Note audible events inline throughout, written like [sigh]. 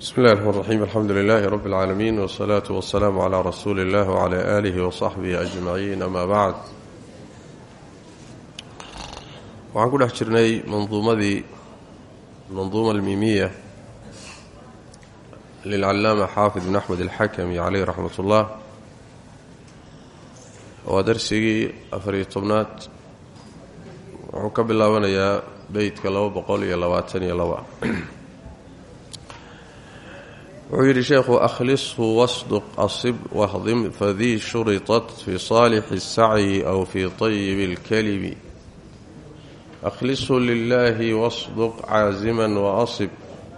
bismi illahi raxmaan raxiim alxamdu lilaahi rabbi اlcaalamiin wsalaatu wasalaamu calaa rasuuli illah wcala aalihi wasaxbihi ajmaciin ama bacd waxaan ku dhex jirnay manduumadii manduuma almiimiya lilcalaama xaafid bin axmed alxakami caleyh raxmat ullah waa darsigii afariyo tobnaad. Wuxuu ka bilaabanayaa beytka laba boqol iyo labaatan wuxuu yidhi sheekhu akhlishu wasduq asib wahdim fadii shuritat fi saalixi الsacyi aw fi طayib اlkalimi akhlishu lilahi wasduq caazima waasib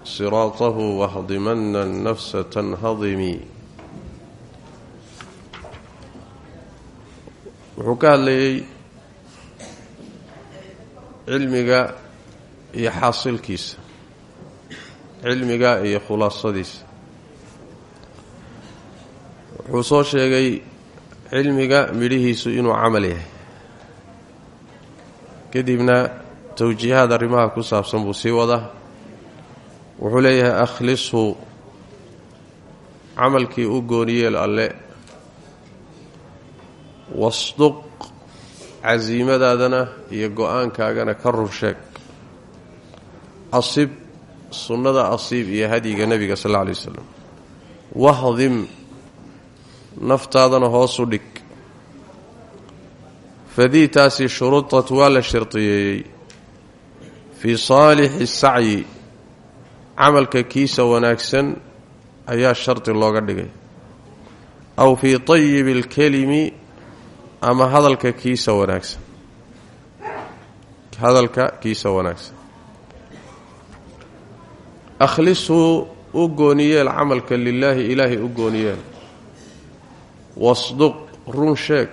siraatahu wahdimana nafsa tanhadimi wuxuu ka hadlayey cilmiga iyo xaasilkiisa cilmiga iyo khulaasadiisa wuxuu soo sheegay cilmiga midhihiisu inuu camal yahay. Kadibna towjiihaad arrimaha ku saabsan buu sii wadaa. Wuxuu leeyahay akhlishu camalkii u gooniyeel alle. Wasduq casiimadaadana iyo go'aankaagana ka rur sheeg. Asib sunnada asiib iyo hadyiga nebiga sal alla alay wahdim naftaadana hoosu dhig. Fadii taasi shurutat waa la shardiyeeyey fii saalixi sacyi camalka kiisa wanaagsan ayaa shardi looga dhigay. Aw fii tayibi alkelimi ama hadalka kiisa wanaagsan. Hadalka kiisa wanaagsan. Akhlishu u gooniyeel camalka lilaahi ilaahay u gooniyeel wasduq run sheeg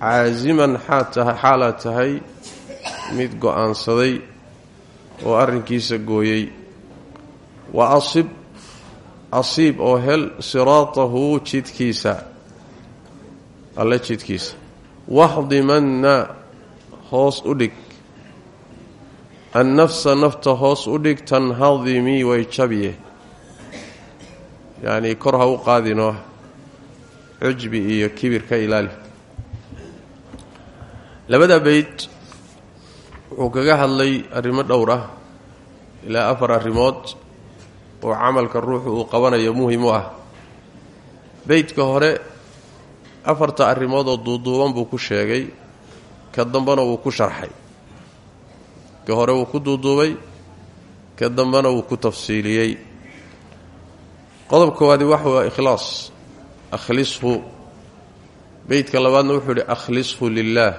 caasiman xaalaad tahay mid go'aansaday oo arrinkiisa gooyey. Wa asib asiib oo hel siraatahu jidkiisa alle jidkiisa wahdimanna hoos u dhig. Annafsa nafta hoos u dhig tanhadimii way jabiye yacnii kor ha u qaadinoo cujbi iyo kibir ka ilaali. Labada beyd wuxuu kaga hadlay arrimo dhowr ah ilaa afar arrimood oo camalka ruuxu uu qabanayo muhiim u ah. Beydka hore afarta arrimood oo duuduuban buu ku sheegay ka dambena wuu ku sharxay. Ka hore wuu ku duuduubay ka dambena wuu ku tafsiiliyey. Qodob koowaadi waxa waa ikhlaas akhlishu. Beydka labaadna wuxuu yidhi akhlishu lilaah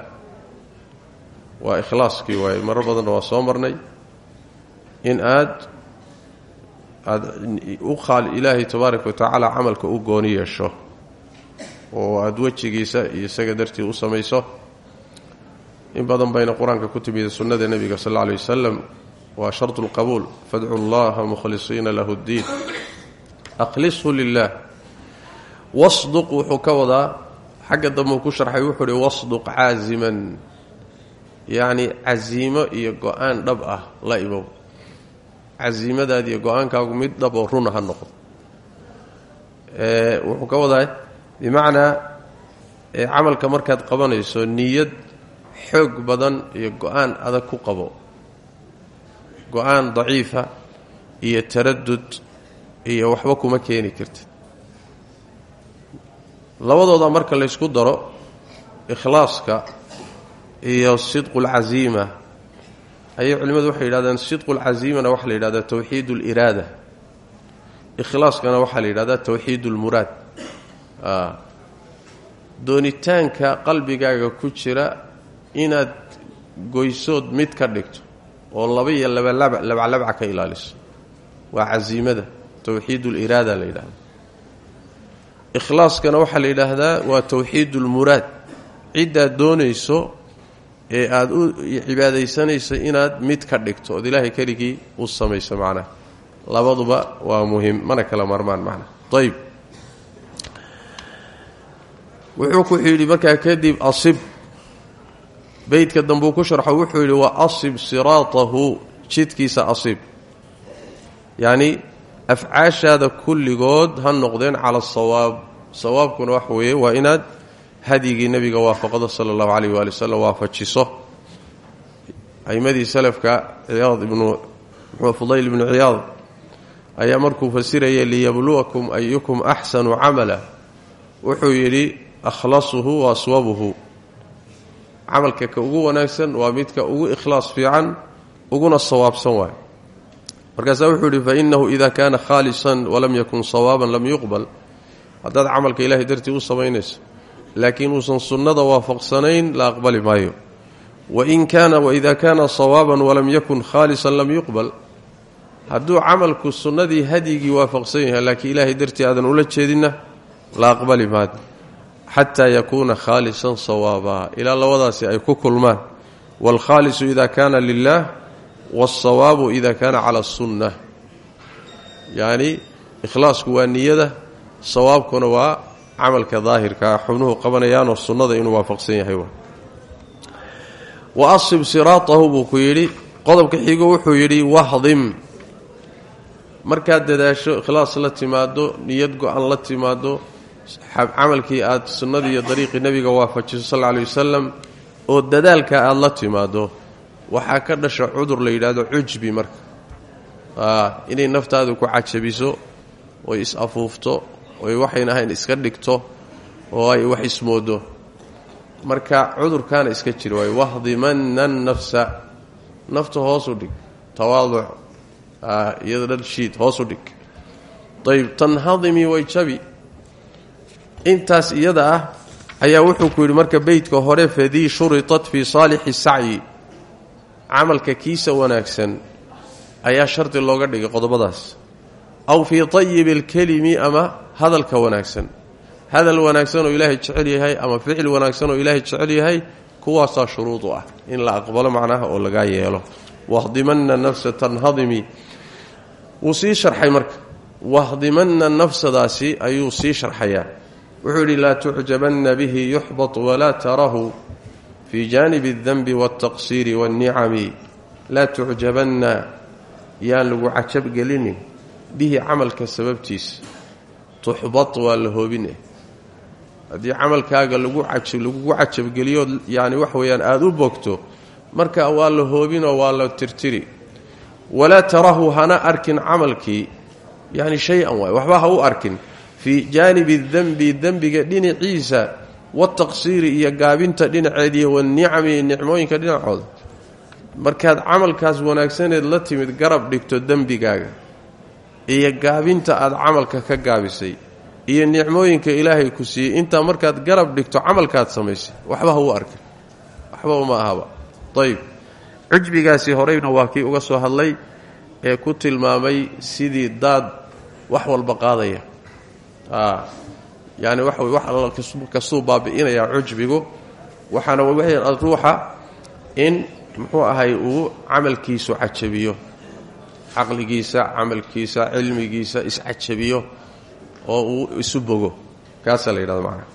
waa ikhlaaskii waaye marar badanna waa soo marnay. In aad aada u qaal ilaahay tabaaraka wa tacaala camalka u gooni yeesho oo aada wejigiisa iyo isaga dartii u samayso. In badan bayna qur'aanka ku timida sunnada nebiga sal alla alay wasalam waa shartu lqabuul fadcu llaha mukhlisiina lahu ddiin akhlishu lilah wasduq wuxuu ka wadaa xagga dambeu ku sharxay wuxuu uhi wasduq caasiman yacni casiimo iyo go'aan dhab ah la imow casiimadaadi iyo go'aankaagu mid dhab oo runa ha noqdo wuxuu ka wadaa bimacnaa camalka markaad qabanayso niyad xoog badan iyo go'aan adag ku qabo. Go'aan daciifa iyo taradud iyo waxba kuma keeni kartid labadooda marka laysku daro ikhlaaska iyo sidqulcasiima ayay culimmadu waxay yidhahdeen sidqulcasiimana waxaa la yidhahdaa towxiid uliraada ikhlaaskana waxaa la yidhahdaa towxiid ulmuraad doonitaanka qalbigaaga ku jira inaad goysood mid ka dhigto oo laba iyo labalabca ka ilaaliso waa casiimada towxiid uliraada la yidhahda ikhlaaskana waxaa la yidhaahdaa waa towxiid ulmuraad ciddaad doonayso ee aada u cibaadaysanayso inaad mid ka dhigto ood ilaahay keligii u samayso macnaha. Labaduba waa muhiim mana kala marmaan macnaha. Ayb wuxuu ku yidhi markaa kadib asib. Beydka dambuu ku sharxo wuxuu yidhi wa asib siraatahu jidkiisa asib. Yacni afcaashaada kulligood ha noqdeen cala asawaab sawaabkuna wax weeye waa inaad hadyigii nebiga waafaqdo sala allahu calayh waali wasalam waafajiso. Aimadii salafka ciyaad ibnu fudayl ibnu ciyaad ayaa markuu fasirayay liyabluwakum ayukum axsanu camala. Wuxuu yidhi akhlasuhu wa aswabuhu camalka ka ugu wanaagsan waa midka ugu ikhlaas fiican uguna sawaabsan waay markaasaa wuxuu yidhi fainahu ida kaana khaalisan walam yakun sawaaban lam yuqbal. Haddaad camalka ilahay dartii u samaynayso laakiin uusan sunnada waafaqsanayn la aqbali maayo. Wain kaana waida kaana sawaaban walam yakun khaalisan lam yuqbal. Hadduu camalku sunnadii hadyigii waafaqsan yahay laakiin ilaahay dartii aadan ula jeedinna la aqbali maayo xataa yakuuna khaalisan sawaabaa ilaa labadaasi ay ku kulmaan. Waalkhaalisu ida kaana lilah waalsawaabu ida kaana cala sunna yacni ikhlaasku waa niyada sawaabkuna waa camalka daahirkaa xubnuhu qabanayaanoo sunnada inuu waafaqsan yahay wa asib siraatahu buu ku yidhi qodobka xigo wuxuu yidhi wahdim markaad dadaasho ikhlaas la timaado niyad go-an la timaado camalkii aad sunnadii iyo dariiqii nebiga waafajiso sal aley wasalam oo dadaalka aada la timaado waxaa ka dhasha cudur la yidhaahdo cujbi marka. Inay naftaadu ku cajabiso oy is-afuufto oy waxayn ahayn iska dhigto oo ay wax ismoodo marka cudurkaana iska jira waay wahdimanna nafsa. Nafta hoosu dhig tawaaduc iyado dhan shiid hoosu dhig. Ayb tanhadimi way jabi. Intaas iyada ah ayaa wuxuu ku yidhi marka beytka hore fadii shuritat fii saalixi sacyi camalka kiisa wanaagsan ayaa shardi looga dhigay qodobadaas. Aw fii tayibi alkelimi ama hadalka wanaagsan. Hadal wanaagsan oo ilaahay jecel yahay ama ficil wanaagsan oo ilaahay jecel yahay kuwaasaa shuruud ah in la aqbalo macnaha oo lagaa yeelo. Wahdimanna nafsa tanhadimi. Wuu sii sharxay marka. Wahdimanna nafsadaasi ayuu sii sharxayaa. Wuxuu yidhi laa tucjabanna bihi yuxbat walaa tarahu fii jaanibi aldanbi waaltaqsiiri waalnicami laa tucjabanna yaan lagu cajabgelinin bihi camalka sababtiisa tuxbat waa la hoobine haddii camalkaaga lagugu cajabgeliyo yani wax weeyaan aada u bogto marka waa la hoobinoo waa la tirtiri walaa tarahu hana arkin camalkii yani shay-an waay waxba ha u arkin fii jaanibi dembi dembiga dhinaciisa wataqsiiri iyo gaabinta dhinaceediiyo wanicami nicmooyinka dhinacooda markaad camalkaas wanaagsaneed la timid garab dhigto dembigaaga iyo gaabinta aad camalka ka gaabisay iyo nicmooyinka ilaahay ku siiyey intaa markaad garab dhigto camalkaad samaysay waxba ha u arkin waxba uma ahaba ayb cujbigaasi horeyna waa kii uga soo hadlay ee ku tilmaamay sidii daad wax walba qaadaya yani waxa wey wax alla kastuu baabi'inayaa cujbigu. Waxaana weyaan ruuxa in muxuu ahay uu camalkiisu cajabiyo. Caqligiisa camalkiisa cilmigiisa iscajabiyo oo uu isu bogo. Kaasaa la yidhahda macnaha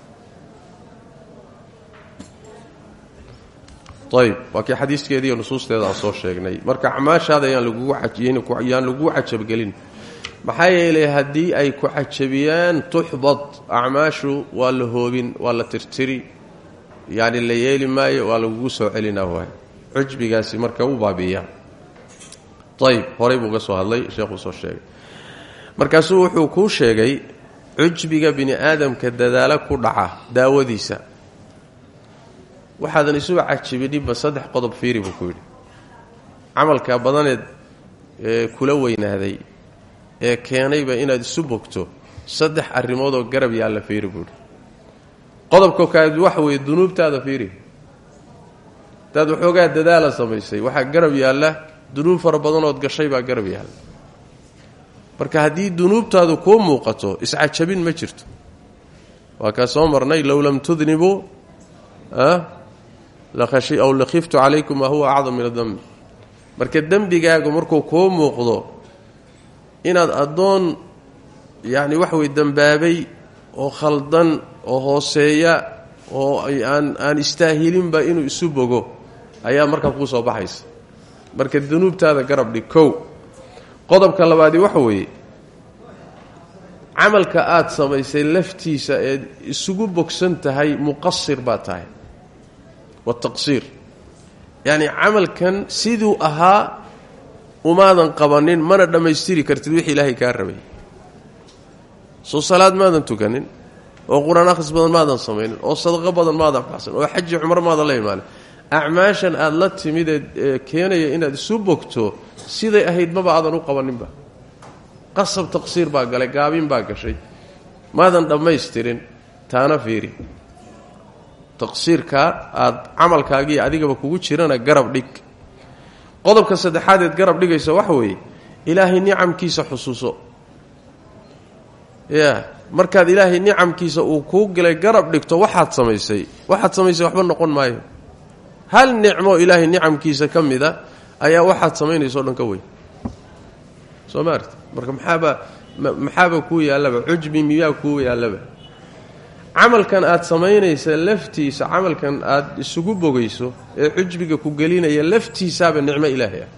ayb waa kii nusuusteeda soo sheegnay. Marka acmaashaada yaan lagugyaan laguu cajabgelin maxaa yeelay haddii ay ku cajabiyaan tuxbad acmaashu waa la hoobin waa la tirtiri. Yacni la yeeli maayo waa lagugu soo celinaa waay cujbigaasi marka wuu baabi'iyaa. Ayb horey buu uga soo hadlay sheekhuu soo sheegay. Markaasuu wuxuu kuu sheegay cujbiga bini aadamka dadaalo ku dhaca daawadiisa. Waxaadan isuba cajibidhinba saddex qodob fiiri buu ku badaneed ee kula weynaaday ee keenayba inaad isu bogto saddex arrimoodoo garab yaalla fiiri buu yidhi qodobka kaad waxa weeye dunuubtaada fiiri. Hadaad waxoogaa dadaala samaysay waxaa garab yaalla dunuub fara badanood gashay baa garab yaalla. Marka haddii dunuubtaadu kuu muuqato iscajabin ma jirto. Waa kaa soo marnay low lam tudnibuu aw lakhiftu calaykum maa huwa acdam min adambi marka dembigaagu markuu kuu muuqdo inaad addoon yacni wax wey dembaabay oo khaldan oo hooseeya oo aan aan istaahilinba inuu isu bogo ayaa markaa kuu soo baxaysa. Marka dunuubtaada garab dhig qodobka labaadi waxa weeye camalka aada samaysay laftiisa eed isugu bogsan tahay muqasir baa tahay. Wataqsiir yacni camalkan siduu ahaa umaadan qabanin mana dhammaystiri kartid wixii ilaahay kaa rabay. Soo salaad maadan tukanin oo qur'aan akhris badan maadan samaynin oo sadaqo badan maadan baxsan oo xaji cumro maadan la imaanin. Acmaashan aada la timid ee keenaya inaad isu bogto siday ahayd maba aadan u qabaninba. Qasab taqsiir baa galay gaabin baa gashay. Maadan dhammaystirin taana fiiri. Taqsiirkaa aada camalkaagii adigaba kugu jirana garab dhig qodobka saddexaadeed garab dhigaysa waxa weeye ilaahay nicamkiisa xusuuso. Ya markaad ilaahay nicamkiisa uu kuu galay garab dhigto waxaad samaysay waxaad samaysay waxba noqon maayo. Hal nicmo ilaahay nicamkiisa ka mida ayaa waxaad samaynayso o dhan ka weyn. Soo ma arti marka maxaaba maxaaba kuu yaallaba cujbi miyaa kuu yaallaba camalkan aad samaynaysa laftiisa camalkan aad isugu bogayso ee cujbiga ku gelinaya laftiisaaba nicmo ilaahay ah.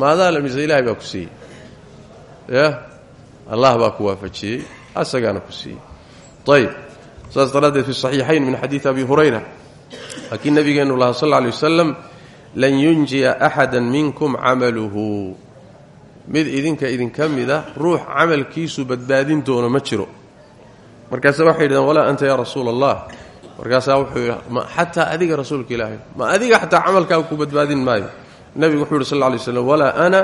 Maadaa lamise ilahay baa ku siiyey. Ya? Allah baa ku waafajiyey asagaana ku siiyey. Ayb saas daraaddeed fi saxiixayn min xadiidi abi hurayra. Laakiin nabigeenu laha sal lla lay wasalam lan yunjiya axada minkum camaluhu. Mid idinka idinka mida ruux camalkiisu badbaadin doono ma jiro markaasa waxay yidhahdeen walaa anta yaa rasuula allah markaasaa wuxuu yidhi adiga rasuulka ilaahay ma adiga xataa camalkaaga ku badbaadin maayo. Nebigu wuxuu yidhi sal lla lay slam walaa ana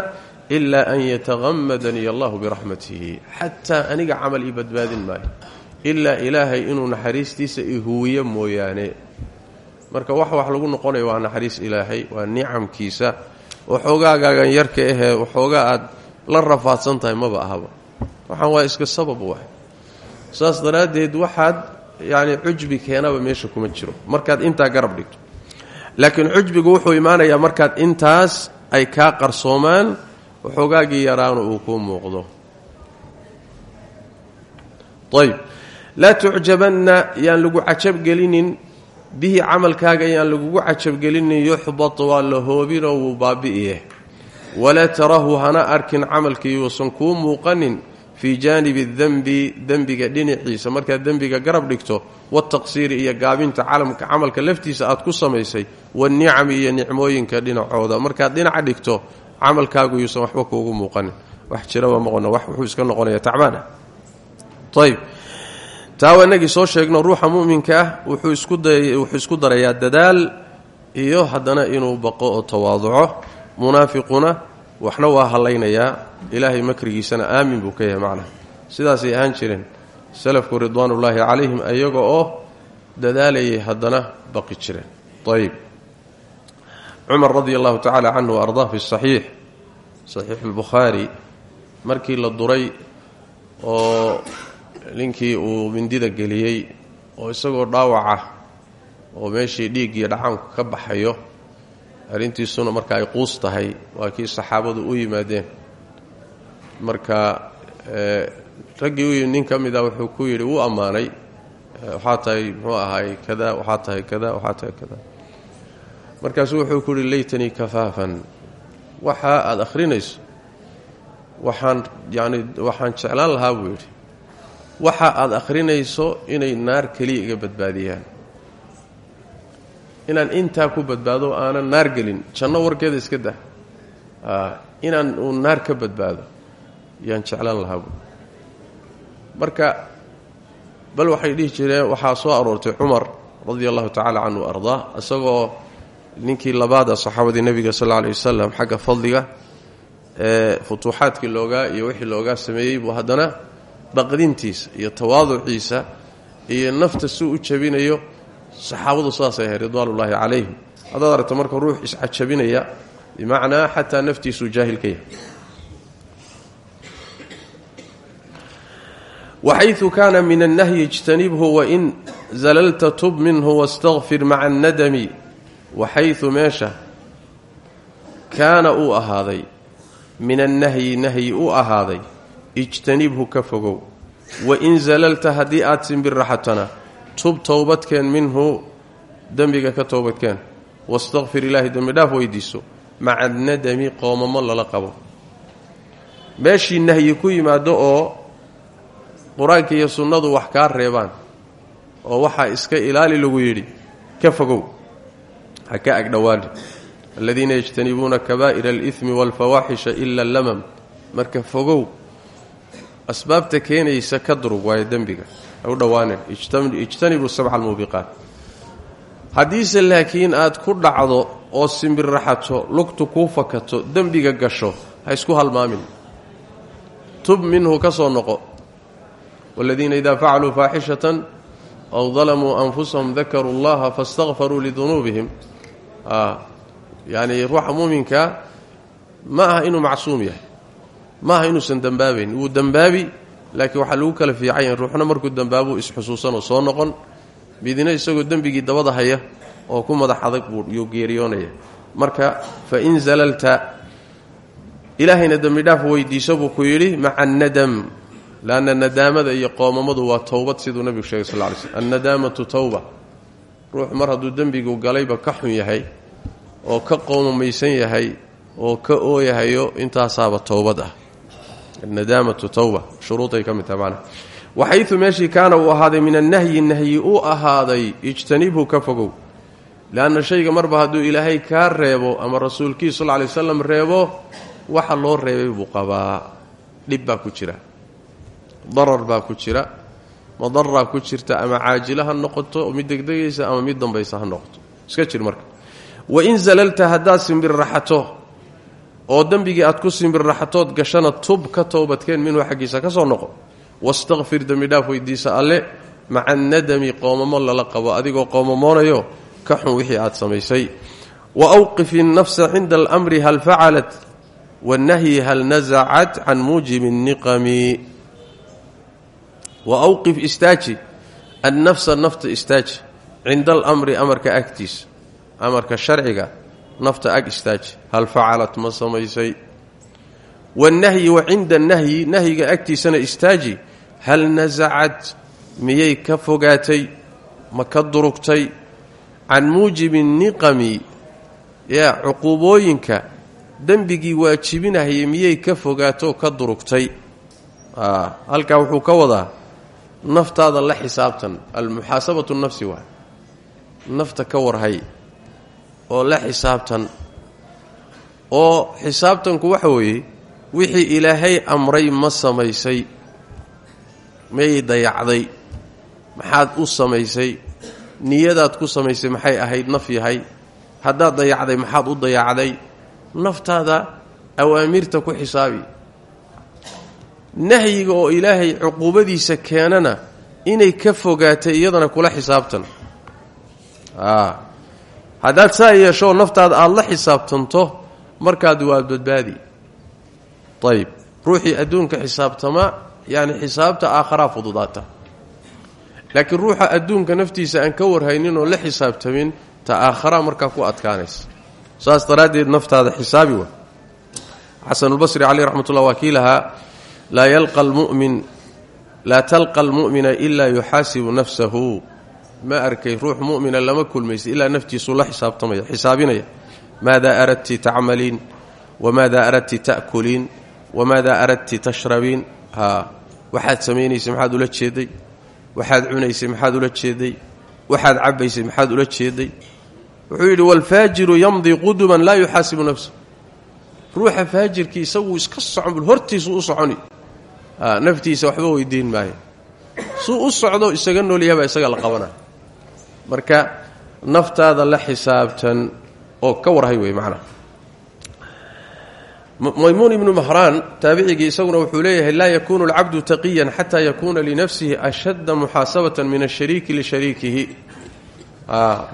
ilaa an yataqamadanii allahu biraxmatihi xataa aniga camal ii badbaadin maayo. Ilaa ilaahay inuu naxariistiisa ihuwiyo mooyaane. Marka wax wax lagu noqonayo waa naxariis ilaahay waa nicamkiisa waxoogaagaagan yarka ahee waxoogaa aad la rafaadsan tahay maba ahaba. Waxaan waa iska sabab waay saas daraaddeed waxaad yacni cujbi keenaba meesha kuma jiro. Markaad intaa garab dhigto. Laakiin cujbigu wuxuu imaanayaa markaad intaas ay kaa qarsoomaan waxoogaagii yaraana uu kuu muuqdo. Ayb laa tucjabanna yaan lagu cajabgelinin bihi camalkaaga yaan lagugu cajabgelinin yuxbat waa la hoobinoo wuu baabi'iye walaa tarahu hana arkin camalkii uusan kuu muuqanin fii jaanibi dembi dembiga dhinaciisa. Markaad dembiga garab dhigto wataqsiiri iyo gaabinta camalka laftiisa aad ku samaysay wanicami iyo nicmooyinka dhinacooda. Markaad dhinaca dhigto camalkaagu yuusan waxba kuugu muuqanin. Wax jiraba maqono wax wuxuu iska noqonaya tacbaana ayb taa waa inagii soo sheegno ruuxa mu'minka ah wuxuu isku darayaa dadaal iyo haddana inuu baqo oo tawaaduco. Munaafiquna waxna waa hallaynayaa. Ilaahay makrigiisana aamin buu ka yahay macnaha. Sidaasay ahaan jireen salafku ridwaanullaahi calayhim iyaga oo dadaalayay haddana baqi jireen. Ayb cumar radia allahu tacaala canhu ardaa fi saxiix saxiix albukhaari. Markii la duray oo ninkii uu mindida geliyey oo isagoo dhaawaca oo meeshii dhiig iyo ka baxayo arrintiisuna marka ay quus tahay waa kii saxaabadu u yimaadeen. Marka raggii u yimid nin ka mida wuxuu ku yidhi wuu ammaanay. Waxaa tahay muxuu ahaay kada waxaa tahay kada waxaa tahay kada markaasuu wuxuu ku yidhi laytanii kafaafan. Waxa aada akhrinayso waxaan yacni waxaan jeclaan lahaa buu yidhi. Waxa aada akhrinayso inay naar keliya iga badbaadiyaan inaan intaa ku badbaado aanan naar gelin. Janno warkeeda iska dah. Inaan uu naar ka badbaado yaan jeclaan lahaa buui marka bal waxay dhihi jireen waxaa soo aroortay cumar radia allahu tacaala canhu ardaa isagoo ninkii labaada saxaabadii nebiga sal alla alay wasalam xagga fadliga ee futuuxaadkii loogaa iyo wixii loogaa sameeyey buu haddana baqdintiisa iyo tawaaduciisa iyo nafta suu u jabinayo saxaabadu saasay ahay ridwaanullaahi calayhim. Haddaad aragto marka ruux iscajabinaya bimacnaa xataa naftiisuu jaahil ka yahay. Waxaydu kaana min annahyi ijtanibhu wain zalalta tub minhu wastakfir maca annadami. Waxaydu meesha kaana uu ahaaday min annahyi nahyi u ahaaday ijtanibhu ka fogow. Wain zalalta haddii aad simbiraxatana tub towbadkeen minhu dembiga ka toobadkeen wastakfir ilaahi dembi dhaaf weydiiso. Maca annadami qoomamo lala qabo. Meeshii nahyi ku yimaado oo qur'aanka iyo sunnadu wax kaa reebaan oo waxaa iska ilaali lagu yidhi ka fogow. Ha ka agdhowaani aladiina yajtanibuuna kabaa'ira alidmi waalfawaaxisha ila allamam. Marka fogow asbaabta keenaysa ka durug waayo dembiga u dhowaanen ijtanibuu sabca almuubiqaat haddiise laakiin aad ku dhacdo oo simbirraxato lugtu kuu fakato dembiga gasho ha isku halmaamin. Tub minhu ka soo noqo. Waaladiina idaa facaluu faaxishatan aw dalamuu anfusahum dakaruu allaha faاstakfaruu lidunuubihim. Yacni ruuxa muuminkaa ma aha inuu macsuum yahay. Ma aha inuusan dembaabayn wuu dembaabi laakiin waxaa lagu kala fiican yahay ruuxna markuu dembaabuu isxusuusanoo soo noqon midina isagoo dembigii dabada haya oo ku madax adag buu yuu geeriyoonaya. Marka fa in zalalta ilaahayna dembi dhaaf weydiiso buu ku yidhi maca annadam leanna nadaamada iyo qoomamadu waa towbad siduu nebigu sheegay sal ly slm annadaamatu towba ruux mar hadduu dembigu galayba ka xun yahay oo ka qoomamaysan yahay oo ka ooyahayo intaasaaba towbad ah annadaamatu towba shuruuday ka mid tahay macnaha waxaytu meeshii kaana uu ahaaday min annahyi nahyi uu ahaaday ijtanibhu ka fogow leanna shayga marba hadduu ilaahay kaa reebo ama rasuulkiisu sal ly wasalam reebo waxa loo reebay buu qabaa dhib baa ku jira darar baa ku jira madaraa ku jirta ama caajilo ha noqoto mid degdegaysa ama mid dambaysa ha noqoto iska jir marka wain zalalta haddaad simbirraxato oo dembigii aad ku simbirraxatood gashana tub ka toobadkeen minhu xaggiisa ka soo noqo. Wastakfir dembidhaaf weydiisa alle maca annadami qoomamo lala qabo adigoo qoomamoonayo ka xun wixii aad samaysay. Wa awqif innafsa cinda almri hal facalat wannahyi hal nasacat can muujibi nniqami wa awqif istaaji annafsa nafta istaaji cinda alamri amarka agtiisa amarka sharciga nafta ag istaaji hal facalat ma samaysay? Wannahyi wa cinda annahyi nahyiga agtiisana istaaji hal nasacat miyay ka fogaatay ma ka durugtay? Can muujibi niqami yaa cuquubooyinka dembigii waajibinahayay miyay ka fogaatoo ka durugtay? Halkaa wuxuu ka wadaa naftaada la xisaabtan almuxaasabatu nafsi waa nafta ka warhay oo la xisaabtan. Oo xisaabtanku waxa weeye wixii ilaahay amray ma samaysay mayay dayacday. Maxaad u samaysay niyadaad ku samaysay maxay ahayd naf yahay. Haddaad dayacday maxaad u dayacday. Naftaada awaamirta ku xisaabi. Nahyiga oo ilaahay cuquubadiisa keenana inay ka fogaatay iyadana kula xisaabtan haddaad saa yeeshoo naftaada aada la xisaabtanto markaad waad badbaadi. Ayib ruuxii adduunka xisaabtama yani xisaabta aakharaa fududaata. Laakiin ruuxa adduunka naftiisa aan ka warhaynin oo la xisaabtamin ta aakharaa markaa ku adkaanaysa. Saas daraaddeed naftaada xisaabi wa xasanulbasri caleyh raxmat ullah waa kii lahaa laa yalqa almu'min laa talqa almu'mina ilaa yuxaasibu nafsahu ma arkay ruux mu'mina lama kulmaysa ilaa naftiisuu la xisaabtamaya xisaabinaya. Maada aradti tacmaliin wamaada aradti ta'kuliin wamaada aradti tashrabiin. Haa waxaad samaynaysay maxaad ula jeeday? Waxaad cunaysay maxaad ula jeeday? Waxaad cabbaysay maxaad ula jeeday? Wuxuu yidhi waalfaajiru yamdii quduman laa yuxaasibu nafsa ruuxa faajirkii isaguu iska socon hortiisuu u soconi. Naftiisa waxba weydiin maayo. Suu u socdo isaga noolyahabaa isaga la qabana marka naftaada la xisaabtan oo ka warhay wey macnaha maymuun ibnu mahraan taabicigii isaguna wuxuu leeyahay laa yakuunu alcabdu taqiyan xataa yakuuna linafsihi ashadda muxaasabatan min ashariiki lishariikihi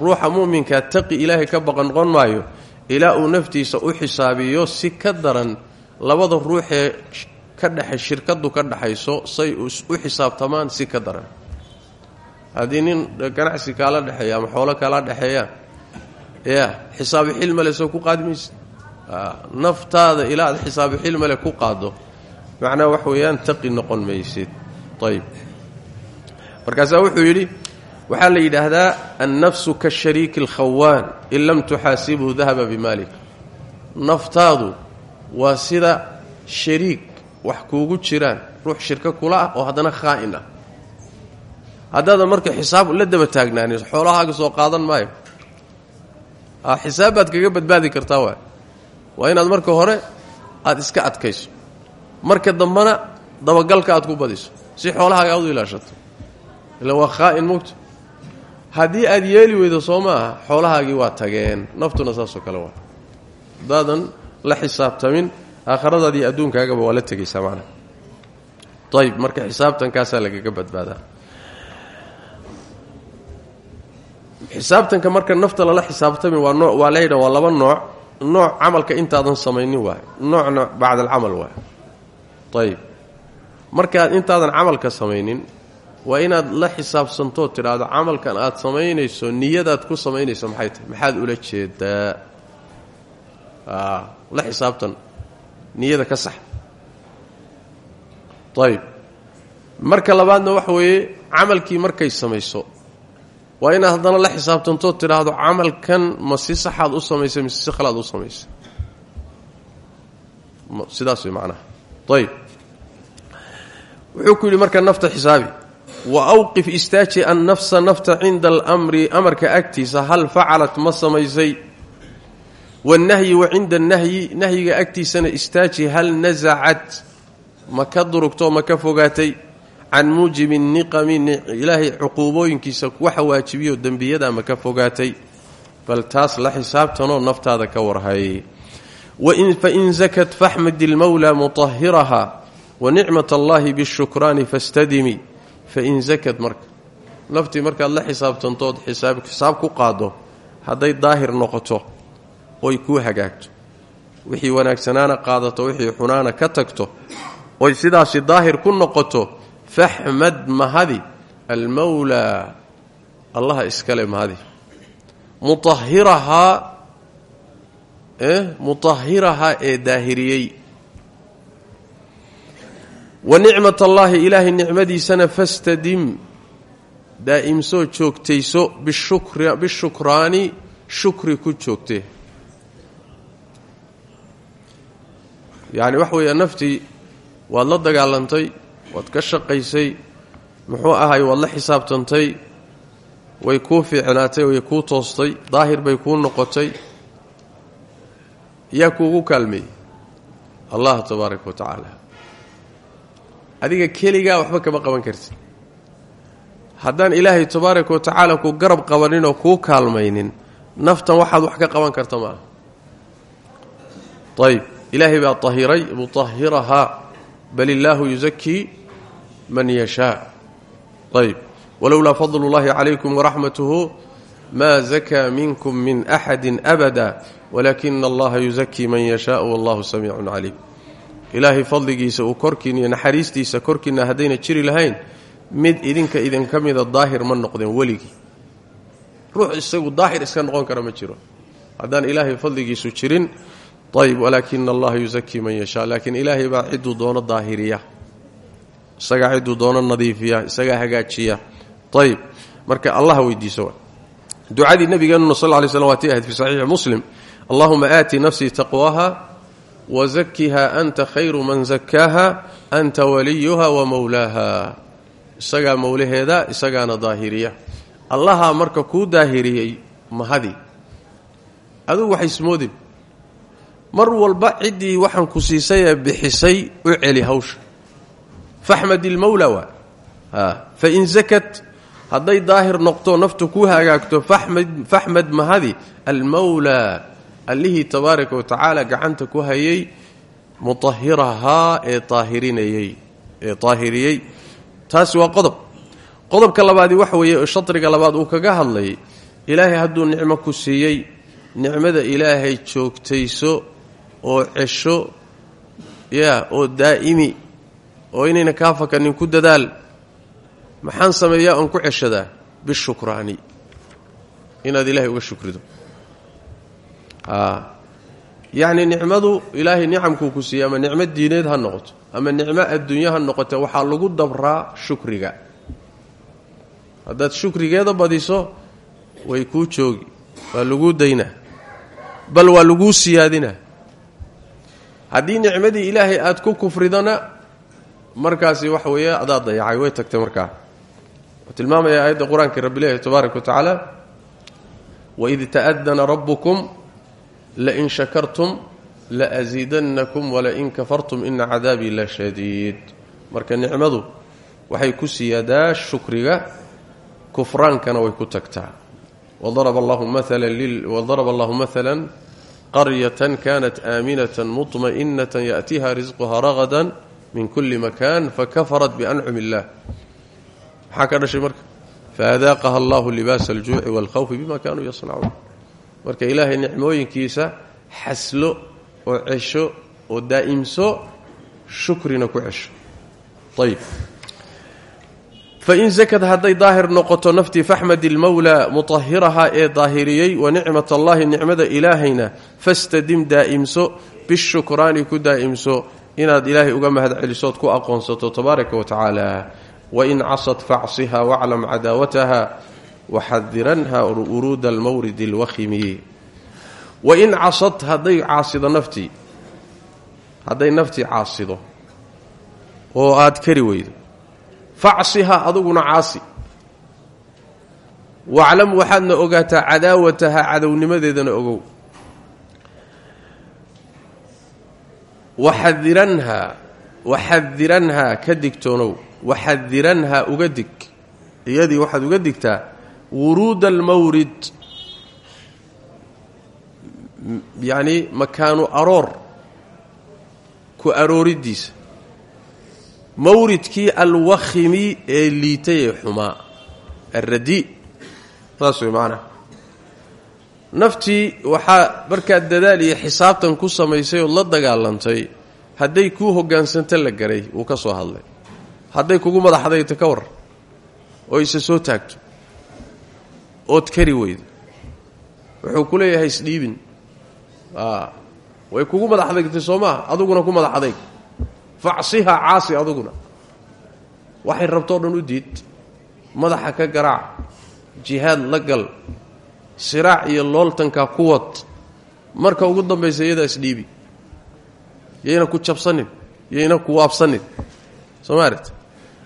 ruuxa muminkaa taqi ilaahay ka baqan noqon maayo ilaa uu naftiisa u xisaabiyo si ka daran labada ruuxee ka dhexe shirkadu ka dhaxayso say u xisaabtamaan si ka daran haddii nin ganacsi kaala dhexeeya ama xoolo kaala dhexeeyaan ya xisaabi xil male soo ku qaadi mayse. Naftaada ilaa aad xisaabi ku qaado macnaha wax weeyaan taqi noqon maysid ayb markaasaa wuxuu yidhi waxaa la yidhaahdaa annafsu kashariiki alkhawaan in lam tuxaasibhu dahaba bimaalik naftaadu waa sida shariik wax kuugu jiraan ruux shirko kula ah oo haddana khaa'in ah haddaadan marka xisaab la daba taagnaanin xoolahaaga soo qaadan maayo. Xisaab baad kaga badbaadi kartaa waay. Waa inaad marka hore aad iska adkayso. Marka dambena dabagalka aad ku badiso. Si xoolahaaga aad u ilaashato. Ila waa khaa'in mugta. Haddii aad yeeli weydo soo maaha xoolahaagii waa tageen. Naftuna saasoo kale waa. Haddaadan la xisaabtamin aakhiradaadi iyo adduunkaagaba waa la tegaysaa macnaha ayib marka xisaabtankaasaa lagaga badbaadaa xisaabtanka marka nafta lala xisaabtami waa noo waa laydha waa laba nooc. Nooc camalka intaadan samaynin waay. Noocna bacda alcamal waay. Ayib markaad intaadan camalka samaynin waa inaad la xisaabsantood tidhaahdo camalkan aad samaynayso niyadaad ku samaynayso maxay tahay? Maxaad ula jeedaa. La xisaabtan. Niyada ka sax. Ayib marka labaadna waxa weeye camalkii markay samayso waa inaad haddana la xisaabtantood tidhaahdo camalkan ma si saxaad u samaysay mise si khalaad u samaysay. Sidaas way macnaha. Ayib wuxuu ku yidhi marka nafta xisaabi wa awqif istaaji annafsa nafta cinda almri amarka agtiisa hal facalat ma samaysay? Wannahyi wa cinda annahyi nahyiga agtiisana istaaji hal nasacat ma ka durugto ma ka fogaatay can muujibi niqami ilaahay cuquubooyinkiisa waxa waajibiyo dembiyada ma ka fogaatay. Bal taas la xisaabtanoo naftaada ka warhay. Fain zakat faxmad ilmowla mutahiraha wa nicmat allahi bishukraani fastadimi fain zakad marka naftii markaad la xisaabtantood xisaab ku qaado hadday daahir noqoto oy kuu hagaagto. Wixii wanaagsanaana qaadato wixii xunaana ka tagto oy sidaasi daahir ku noqoto faxmad mahadi almowlaa allaha iskale mahadi mutahirahaa mutahirahaa ee daahiriyey wa nicmat allaahi ilaahay nicmadiisana fastadim daa'imsoo joogtayso bishukraani shukri ku joogtee yacni waxa weeya naftii waad la dagaalantay waad ka shaqaysay muxuu ahay waad la xisaabtantay way kuu fiicnaatay way kuu toostay daahir bay kuu noqotay yaa kuugu kaalmeeyey allah tabaaraka wa adiga keligaa waxba kama qaban kartid. Haddaan ilaahay tabaaraka wa ku garab qabanin oo kuu kaalmaynin naftan waxaad wax ka qaban karta maaha ayb ilaahay baa tahiray mutahirahaa bal illaahu yusakii man yashaa ayb walowlaa fadlu اllahi calaykum waraxmatuhu maa zakaa minkum min axadi abada walaakina allaha yusakii man yashaau wallahu samiicun caliim ilaahay fadligiisa uu korkiina iyo naxariistiisa korkiina haddayna jiri lahayn mid idinka idinka mida daahir ma noqdeen weligii ruux isagu daahir iska noqon kara ma jiro. Haddaan ilaahay fadligiisu jirin ayb walaakina allaha yusakii man yashaa laakiin ilaahay baa ciduu doono daahiriya isagaa ciduu doono nadiifiya isagaa hagaajiya. Ayb marka allah weydiiso. Ducadii nabigeenuna sal lay slm waati ahayd fi saxiixi muslim. Allahuma aati nafsii taqwaha wazakiha anta khayru man zakaaha anta waliyuha wa mowlaaha isagaa mowlaheeda isagaana daahiriya. Allahaa marka kuu daahiriyey mahadi. Adugu waxay ismoodin mar walba ciddii waxaan ku siisay ee bixisay u celi hawsha faxmad ilmowla waa fain zakat hadday daahir noqto naftu ku hagaagto faxmad mahadi almowlaa allihii tabaaraka wa tacaala gacanta ku hayay mutahirahaa ee aahirinayey ee daahiriyey taasi waa qodob. qodobka labaadi waxa weeye shadriga labaad uu kaga hadlayay ilaahay hadduu nicmo ku siiyey nicmada ilaahay joogtayso oo cesho ya oo daa'imi oo inayna kaa fakanin ku dadaal. Maxaan sameeyaa oon ku ceshadaa bishukraani. Inaad ilaahay uga shukrido. Yacni nicmadu ilaahay nicamkuu ku siiyey ama nicmo diineed ha noqoto ama nicmo adduunye ha noqote waxaa lagu dabraa shukriga. Haddaad shukrigeeda badiso way kuu joogi waa laguu daynaa bal waa laguu siyaadinaa. Haddii nicmadii ilaahay aad ku kufridona markaasi waxa weeye adaa dayacay way tagtay markaa. Wuxuu tilmaamaya aayadda qur'aanka rabbi leeyahy tabaaraka wa tacaala waid ta'adana rabbukum lain shakartum laasiidannakum walain kafartum ina cadaabii la shadiid. Marka nicmadu waxay ku siyaadaa shukriga kufraankana way ku tagtaa. Wadaraba allahu maala qaryatan kanat aaminatan muطma'inatan yaأtiha risquha ragada min kuli makan fakafarat biancum illah. Maxaa ka dhashay marka? Faadaaqaha allahu libaasa aljuuci wاlkhawfi bima kanuu yasnacuun marka ilaahay nicmooyinkiisa xaslo oo cesho oo daa'imso shukrina ku cesho. Ayb fain sakad hadday daahir noqoto naftii faxmad ilmowlaa mutahiraha ee daahiriyey wa nicmat allahi nicmada ilaahayna fastadim daa'imso bishukraani ku daa'imso inaad ilaahay uga mahad celisood ku aqoonsato tabaaraka wa tacaala wain casad facsiha waclam cadaawataha waxadiranha uruuda almawridi alwakhimi wain casad hadday caasido naftii hadday naftii caasido oo aad kari weydo facsiha aduguna caasi. Waclam waxaadna ogaataa cadaawataha cadownimadeedana ogow waxadiranhaa waxadiranhaa ka digtoonow waxadiranhaa uga dig iyadii waxaad uga digtaa wuruuda almawrid yacni makaanu aroor ku arooridiisa mawridkii alwakhimi ee liitay ee xumaa alradi saas naftii waxaa markaad dadaal iyo xisaabtan ku samaysay ood la dagaalantay hadday kuu hoggaansanta la garay wuu ka soo hadlay. Hadday kugu madaxdayto ka war oo isa soo taagto ood kari weydo. Wuxuu ku leeyahay isdhiibin way kugu madaxdaygtay soo maaha aduguna ku madaxdayg facsiha caasi aduguna waxay rabtoo dhan u diid madaxa ka garaac jihaad la gal siraac iyo looltanka ku wad marka ugu dambaysa iyadaa isdhiibi yayna ku jabsanin yayna ku waabsanin. Soo maaret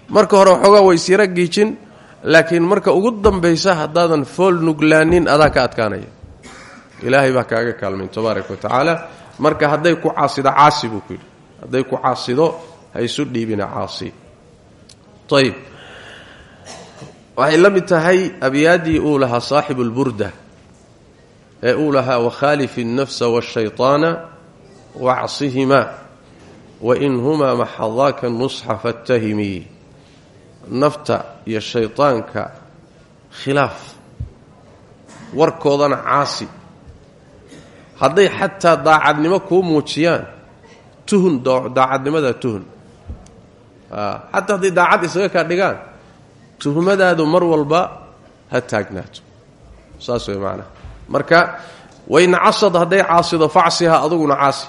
marka hore waxoogaa way sira giijin laakiin marka ugu dambaysa haddaadan fool nuglaanin adaa ka adkaanaya. Ilaahay baa kaaga kaalmayn tabaaraka wa tacaala. Marka hadday ku caasido caasi buu ku yidhi. Hadday ku caasido ha isu dhiibina caasi. Ayib waxay la mid tahay abyaaddii uu lahaa saaxibu lburda ee uu lahaa wakhaalifi اnnafsa waاshayطaana wacsihimaa wain humaa maxadaaka nusxa faاtahimii nafta iyo shayطaanka khilaaf warkoodana caasi hadday xataa daacadnimo kuu muujiyaan tuhun daacadnimadaa tuhun xataa hadday daacad isaga kaa dhigaan tuhmadaadu mar walba ha taagnaato. Saas way macnaha marka wain casad hadday caasido facsiha aduguna caasi.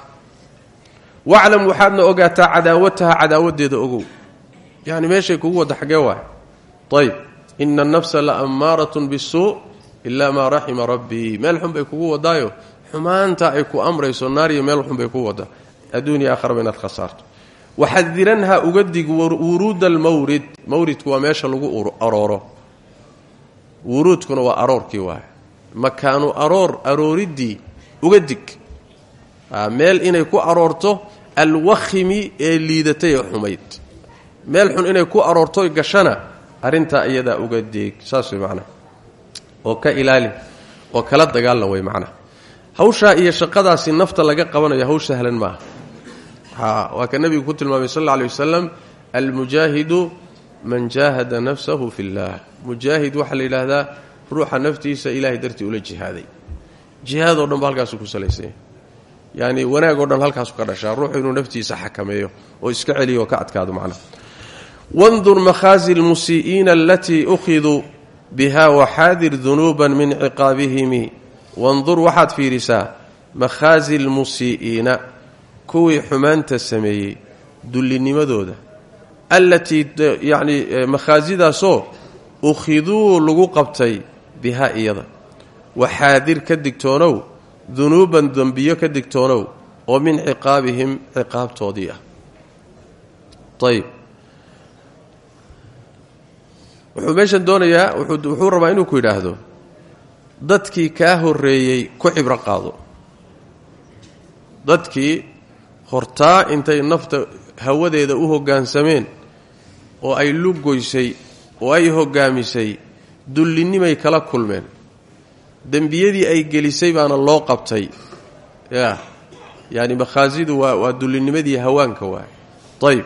Waclam waxaadna ogaataa cadaawataha cadaawadeeda ogow. Yani meeshay kugu wadda xaggee waay. Ayb ina annafsa la ammaaratun bisuu ilaa maa raxima rabbii meel xun bay kugu wadaayo. Xumaanta ay ku amrayso naariyo meel xun bay kugu waddaa adduuniya aakharaba inaad khasaarto waxadiranha uga dig wuruuda almawrid. Mawridku waa meesha lagu arooro. Wuruudkuna waa aroorkii waay makaanu aroor arooriddii uga dig. Meel inay ku aroorto alwakhimi ee liidatay ee xumayd meel xun inay ku aroortoy gashana arrintaa iyadaa uga deeg saas way oo ka ilaali oo kala dagaalan way macnaha hawshaa iyo shaqadaasi nafta laga qabanayo hawsh sahlan maaha waa ka nebigu ku tilmaamay sal alla alay wasalam almujaahidu man jaahada nafsahu fi اllah mujaahid waxaa la yidhaahdaa ruuxa naftiisa ilahay dartii ula jihaaday. Jihaad oo dhan ba ku salaysanya yani wanaag oo dhan halkaasu ka dhashaa. Ruuxu inuu naftiisa xakameeyo oo iska celiyo oo ka adkaado macnaha. Wandur makhaazi lmusii'iina alatii ukhiduu biha waxaadir dunuuba min ciqaabihimi. Wandur waxaad fiirisaa makhaazi lmusii'iina kuwii xumaanta sameeyey dullinimadooda. Allatii yacni makhaasidaasoo ukhiduu lagu qabtay bihaa iyada. Waxaadir ka digtoonow dunuuban dembiyo ka digtoonow oo min ciqaabihim ciqaabtoodii ah. Ayb wuxuu meeshan doonayaa wuxuu rabaa inuu ku yidhaahdo dadkii kaa horreeyey ku cibro qaado. Dadkii hortaa intay nafta hawadeeda u hoggaansameen oo ay lugoysay oo ay hoggaamisay dullinimay kala kulmeen. Dembiyadii ay gelisay baana loo qabtay. Ya yaani makhaasidu waa waa dullinimadii hawaanka waay ayb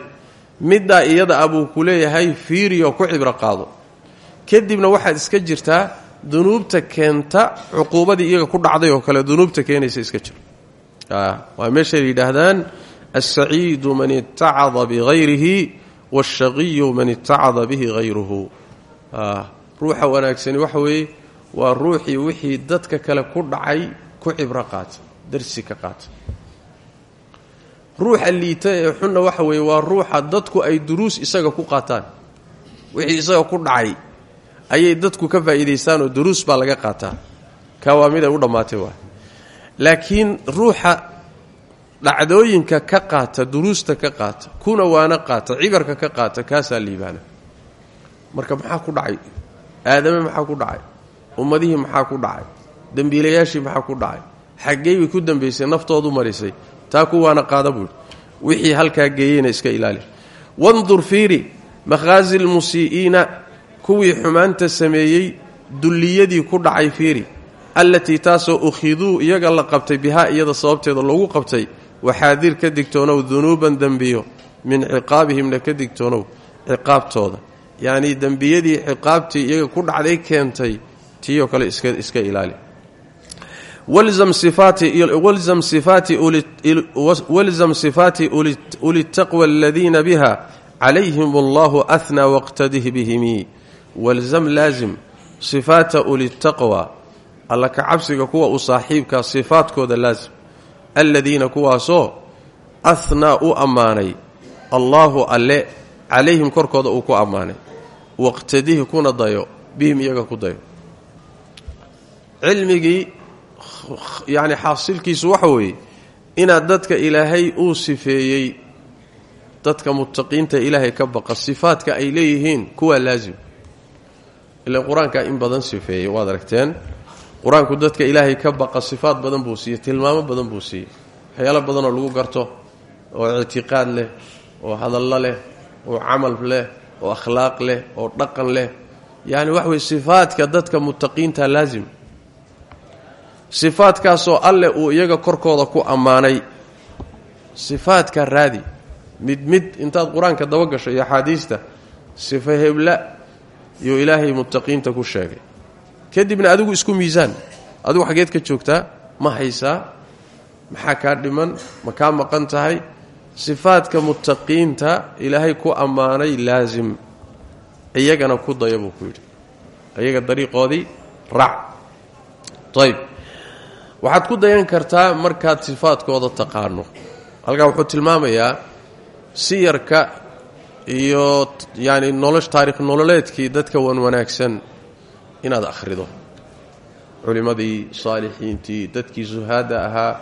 middaa iyada ah buu ku leeyahay fiiriyo ku cibro qaado. Kadibna waxaad iska jirtaa dunuubta keenta cuquubadii iyaga ku dhacday oo kale dunuubta keenaysa iska jiro waa meeshay yidhaahdaan alsaciidu man itacada bihayrihi waashaqiyu man itacada bihi hayruhu ruuxa wanaagsani waxa weeye waa ruuxii wixii dadka kale ku dhacay ku cibro qaata darsi ka qaata ruuxa liita ee xunna waxa weeye waa ruuxa dadku ay duruus isaga ku qaataan. Wixii isaga ku dhacay ayay dadku ka faa'iidaystaan oo duruus baa laga qaataa. Ka waa mid ay u dhammaatay waa laakiin ruuxa dhacdooyinka ka qaata duruusta ka qaata kuna waana qaata cibarka ka qaata kaasaa liibaana marka maxaa ku dhacay? Aadame maxaa ku dhacay? Ummadihii maxaa ku dhacay? Dembiilayaashii maxaa ku dhacay? Xaggey ku dambaysay naftoodu marisay. Taa ku waana qaada buuhi wixii halkaa geeyeyna iska ilaali. Wandur fiiri makhaazi lmusii'iina kuwii xumaanta sameeyey dulliyadii ku dhacay fiiri allatii taasoo ukhiduu iyaga la qabtay bihaa iyada sababteeda loogu qabtay waxaadir ka digtoonow dunuuban dembiyo min ciqaabihimna ka digtoonow ciqaabtooda. Yacnii dembiyadii ciqaabtii iyaga ku dhacday keentay tiioo kale iska ilaali. Walzam sifaati uli taqwa aladiina biha calayhim allahu ahnaa waqtadih bihimi. Walzam laazim sifaata ulitaqwa alla ka cabsiga kuwa u saaxiibkaa sifaadkooda laazim. Aladiina kuwaasoo ahnaa u ammaanay allaahu alle calayhim korkooda uu ku ammaanay. Waqtadihi kuna dayo bihim iyaga ku dayo. Cilmigii yacni xaasilkiisu waxa weeye inaad dadka ilaahay uu sifeeyey dadka mutaqiinta ilaahay ka baqa sifaadka ay leeyihiin kuwaa laazim. Ilaan qur'aankaa in badan sifeeyey waad aragteen qur'aanku dadka ilaahay ka baqa sifaad badan buu siiyey tilmaamo badan buu siiyey. Waxyaalo badanoo lagu garto oo ictiqaad leh oo hadallo leh oo camal leh oo akhlaaq leh oo dhaqan leh. Yacni waxa weye sifaadka dadka mutaqiinta laazim. Sifaadkaasoo alleh uu iyaga korkooda ku ammaanay. Sifaadka raadi. Mid mid intaad qur'aanka daba gasho iyo axaadiista sifa hebla yuu ilaahay mutaqiinta ku sheegay kadibna adigu isku miisaan. Adigu xageed ka joogtaa ma haysaa maxaa kaa dhiman ma kaa maqan tahay? Sifaadka mutaqiinta ilaahay ku ammaanay laasim iyagana ku daya buu ku yidhi. Iyaga dariiqoodii raac. Ayb waxaad ku dayan kartaa markaad sifaadkooda taqaano. Halkaa wuxuu tilmaamayaa siyarka iyo yacni nolosh taarikh nololeedkii dadka wan wanaagsan inaad akhrido. Culimmadii saalixiintii dadkii suhaada ahaa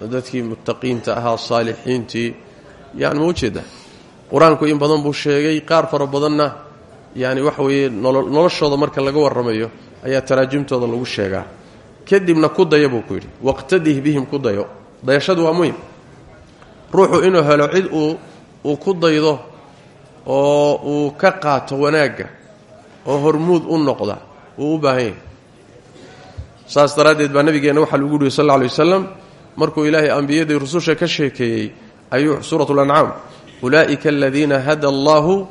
dadkii muttaqiinta ahaa saalixiintii yani ma ujeeda qur'aanku in badan buu sheegay qaar fara badanna yani waxa weeye noloshooda marka laga warramayo ayaa taraajumtooda lagu sheegaa. Kadibna ku daya ku yidhi waqtadih bihim ku dayo. Dayashadu waa muhiim. Ruuxu inuu helo cid uu uu ku daydo oo uu ka qaato wanaagga oo hormuud u noqda uu u baahan yahay. Saas daraaddeed baa nabigeenna waxaa lagu yidhi sal lla alay wasalam markuu ilaahay ambiyadii rususha ka sheekeeyey ayuu suurat lancaam ulaa'ika aladiina hada allaahu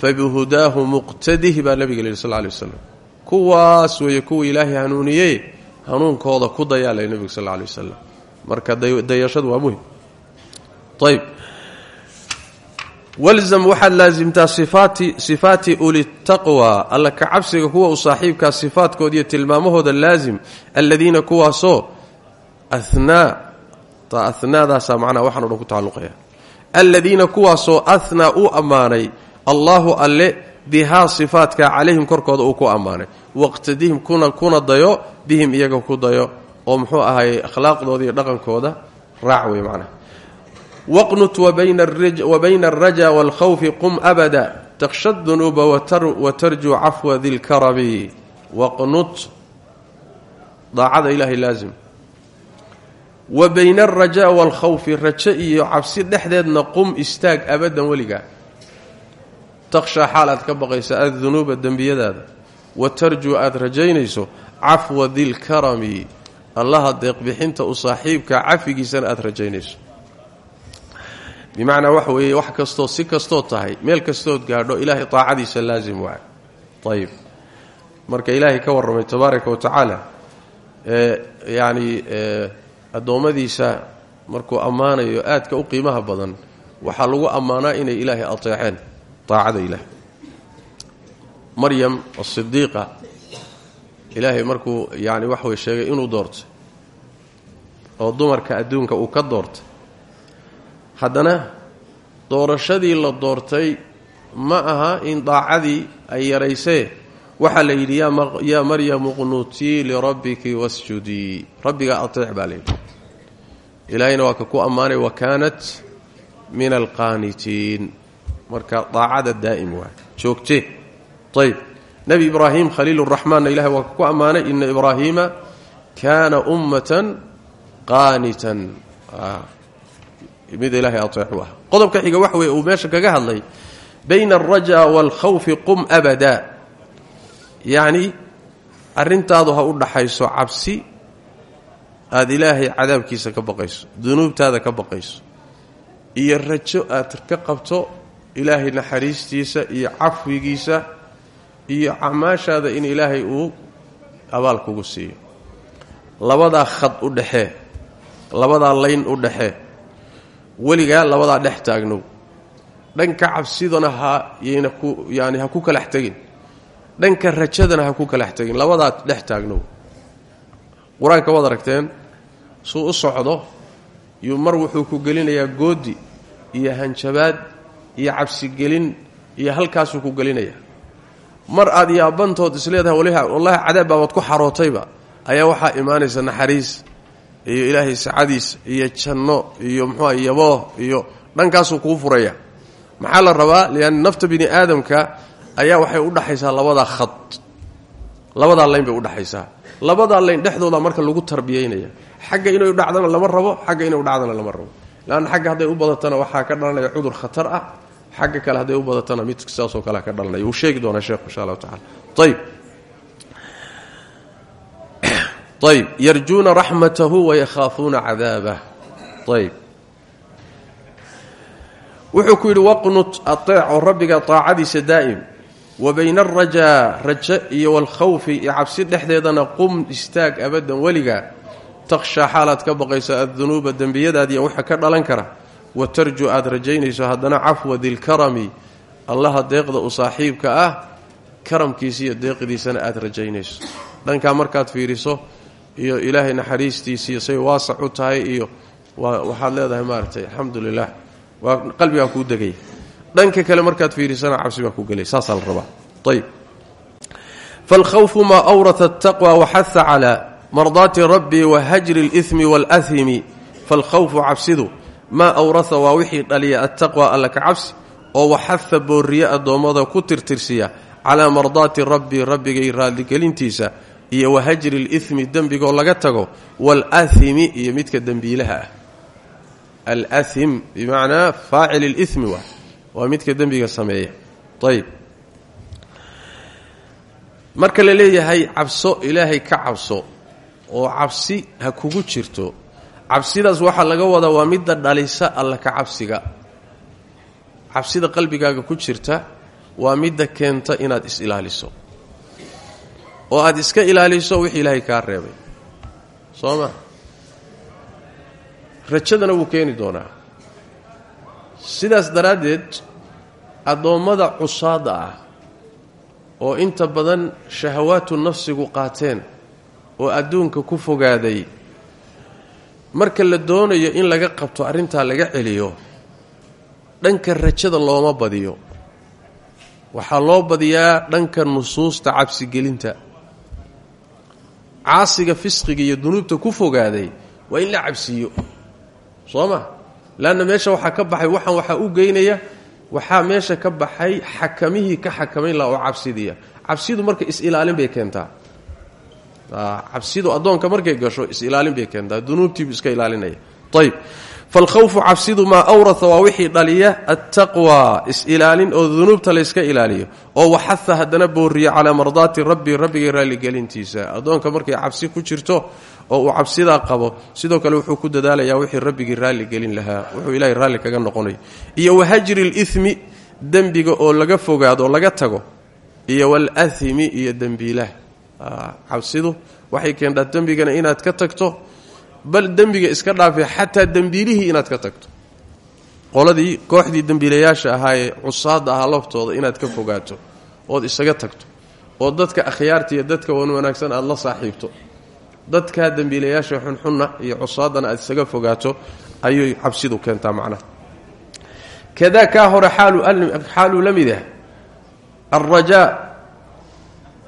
fabihudaahu muqtadih baa nabiga la yidhi sal lay wasalam kuwaas weeye kuwa ilaahay hanuuniye hanuunkooda ku dayaa lay nebigu sal lay wasalam marka dayashadu waa muhiim ayb walzam waxaad laasimtaa sifaati ulitaqwa alla ka cabsiga kuwa u saaxiibkaa sifaadkooda iyo tilmaamahooda laasim aladiina kuwaasoo ahnaa ta ahnaadaasaa macnaha waxaan o dhan ku tacalluqaya. Aladiina kuwaasoo ahnaa uu ammaanay allaahu alle bihaa sifaadka calayhim korkooda uu ku ammaanay. Waqtadihim kuna dayo bihim iyaga ku dayo. Oo muxuu ahaayey akhlaaqdooda dhaqankooda. Raac wey macnaha waqnut wabayna alraja waalkhawfi qum abada takhsha dunuuba watarjuu cafwa dilkarami waqnut daacada ilaahay laazim wa bayna alrajaa waalkhawfi rajo iyo cabsi dhexdeedna qum istaag abadan weligaa takhshaa xaal aad ka baqaysa addunuuba dembiyadaada wa tarjuu aad rajaynayso cafwa dilkarami allaha deeqbixinta u saaxiibka cafigiisana aad rajaynayso bimacnaa waxa weeye wax kastoo si kastoo tahay meel kastood gaadho ilaahay taacadiisa laazim waay. Ayib marka ilaahay ka warramay tabaaraka wa tacaala yacni addoommadiisa markuu ammaanayo aadka u qiimaha badan waxaa lagu ammaanaa inay ilaahay ateeceen taacada ilaah maryam asidiiqa ilaahay markuu yani wax way sheegay inuu doortay oo dumarka adduunka uu ka doortay haddana doorashadii la doortay ma aha in daacadii ay yaraysee. Waxaa la yidhi yaa maryamu qnuutii lirabbiki wasjudii rabbigaa ateec baa layidhi ilaahayna waa ka ku ammaanay wa kaanat min alqaanitiin marka daacada daa'im waa. Joogte. Ayb nebi ibraahim khaliil raxmaanna ilahay waa ka ku ammaanay ina ibraahiima kaana ummatan qaanitan mid ilaahay ateecu ah. Qodobka xiga wax weye uu meesha kaga hadlay bayna alraja waalkhawfi qum abada. Yacni arrintaadu ha u dhaxayso cabsi aada ilaahay cadaabkiisa ka baqayso dunuubtaada ka baqayso iyo rajo aad ka qabto ilaahay naxariistiisa iyo cafwigiisa iyo acmaashaada in ilaahay uu abaal kugu siiyo. Labadaa khad u dhexee labadaa layn u dhexee weligaa labadaa dhex taagnow. Dhanka cabsidana ha yayna ku yaani ha ku kalax tegin dhanka rajadana ha ku kalax tegin labadaa dhex taagnow. Qur'aanka waad aragteen suu u socdo yuu mar wuxuu ku gelinayaa goodi iyo hanjabaad iyo cabsigelin iyo halkaasuu ku gelinayaa. Mar aad yaabantood isleedahay wallaahi cadaab baabaad ku xarootayba. Ayaa waxaa imaanaysa naxariis iyo ilaahay sacadiis iyo janno iyo muxuua yabooh iyo dhankaasuu kuu furaya. Maxaa la rabaa? Lianna nafta bini aadamka ayaa waxay u dhaxaysaa labadaa khad. Labadaa layn bay udhaxaysaa labadaa layn dhexdooda marka lagu tarbiyaynaya xagga inay dhacdana lama rabo xagga inay dhacdana lama rabo. Leanna xagga hadday u badatana waxaa ka dhalanaya cudur khatar ah. Xagga kale hadday u badatana mid saasoo kalea ka dhalanaya. Wuu sheegi doonaa sheekhu insha allahu tacala ayb yarjuuna raxmatahu wayakhaafuuna cadaabah ayb wuxuu ku yidhi waqnut ateec oo rabbiga taacadiisa daa'im wa bayna alrajaa rajo iyo waalkhawfi iyo cabsi dhexdeedana qum istaag abadan weligaa takhshaa xaalaad ka baqayso addunuuba dembiyadaadiiya waxa ka dhalan kara wa tarju aad rajaynayso haddana cafwa dilkarami allaha deeqda u saaxiibka ah karamkiisa iyo deeqdiisana aad rajaynayso dhankaa markaad fiiriso iyo ilaahay naxariistiisiiyo say waasac u tahay iyo waxaad leedahay maaragtay alxamdu lilah waa qalbigaa kuu degaya dhanka kale markaad fiirisana cabsi baa ku gelay. Saasaa la rabaa. Ayb falkhawfu maa awrata ataqwa waxaha calaa mardaati rabbi wa hajri اlihmi wاlahimi falkhawfu cabsidu maa awraha waa wixii dhaliya attaqwa alla ka cabsi oo waxaha booriye addoommada ku tirtirsiya calaa mardaati rabbi rabbigay raadligelintiisa iyo wahajri lihmi dembigoo laga tago waalahimi iyo midka dembiilaha ah. Alahim bimacnaa faacil lihmi waa waa midka dembiga sameeya. Ayb marka la leeyahay cabso ilaahay ka cabso oo cabsi ha kugu jirto. Cabsidaas waxaa laga wadaa waa midda dhalisa alla ka cabsiga. Cabsida qalbigaaga ku jirta waa midda keenta inaad is-ilaaliso oo aad iska ilaaliso wixii ilaahay kaa reebay. Soo ma? Rajadana wuu keeni doonaa. Sidaas daraaddeed addoommada cusaada ah oo inta badan shahawaatu nafsigu qaateen oo adduunka ku fogaaday marka la doonayo in laga qabto arrintaa laga celiyo dhanka rajada looma badiyo. Waxaa loo badiyaa dhanka nusuusta cabsigelinta caasiga fisqiga iyo dunuubta ku fogaaday waa in la cabsiiyo. Soo ma? Leanna meesha waxaa ka baxay waxaan waxaa u geynaya waxaa meesha ka baxay xakamihii ka xakamayn laha oo cabsidiya. Cabsidu marka is-ilaalin bay keentaa. Cabsidu addoonka markay gasho is-ilaalin bay keentaa. Dunuubtiibu iska ilaalinaya. Ayb falkhawfu cabsidu maa awraa waa wixii dhaliya attaqwa is-ilaalin oo dunuubta layska ilaaliyo oo waxaha haddana booriya calaa mardaati rabbi rabbigay raalligelintiisa addoonka markay cabsi ku jirto oo uu cabsidaa qabo sidoo kale wuxuu ku dadaalayaa wixii rabbigii raalligelin lahaa wuxuu ilahay raalli kaga noqonay iyo wahajri limi dembiga oo laga fogaado laga tago iyo walahimi iyo dembiilaha cabsidu waxay keentaa dembigana inaad ka tagto bal dembiga iska dhaafe xataa dembiilihii inaad ka tagto. Qoladii kooxdii dembiilayaasha ahaa ee cusaada ahaa laftooda inaad ka fogaato ood isaga tagto oo dadka akhyaarta iyo dadka wan wanaagsan aad la saaxiibto. Dadkaa dembiilayaasha xunxunna iyo cusaadana aad isaga fogaato ayay cabsidu keentaa macnaha. Kadaa kaa hore xaaluu la mid ah arajaa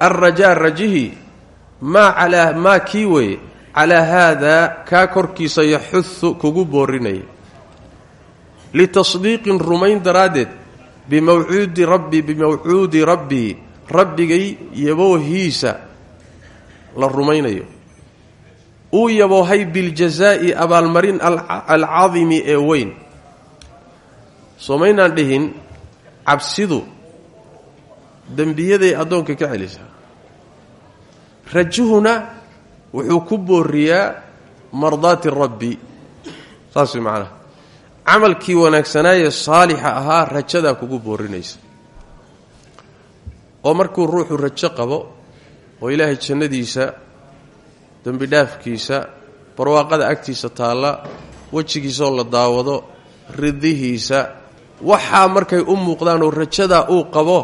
alrajaa rajihii maa calaa maa kii weeye calaa haadaa kaa korkiisa yaxudu kugu boorinaya litasdiiqin rumayn daraaddeed bimawcuudi rabbi bimawcuudi rabbii rabbigay yaboohiisa la rumaynayo. Uu yaboohay biljazaa'i abaalmarin alcadimi ee weyn. Soomaynaan dhihin cabsidu dembiyaday addoonka ka celisaa rajuhuna wuxuu ku booriyaa mardaati rabbi. Saas way macnaha. Camalkii wanaagsanaaye saalixa ahaa rajadaa kugu boorinaysa. Oo markuu ruuxu rajo qabo oo ilaahay jannadiisa dembi dhaafkiisa barwaaqada agtiisa taalla wejigiisaoo la daawado ridihiisa waxaa markay u muuqdaan oo rajadaa uu qabo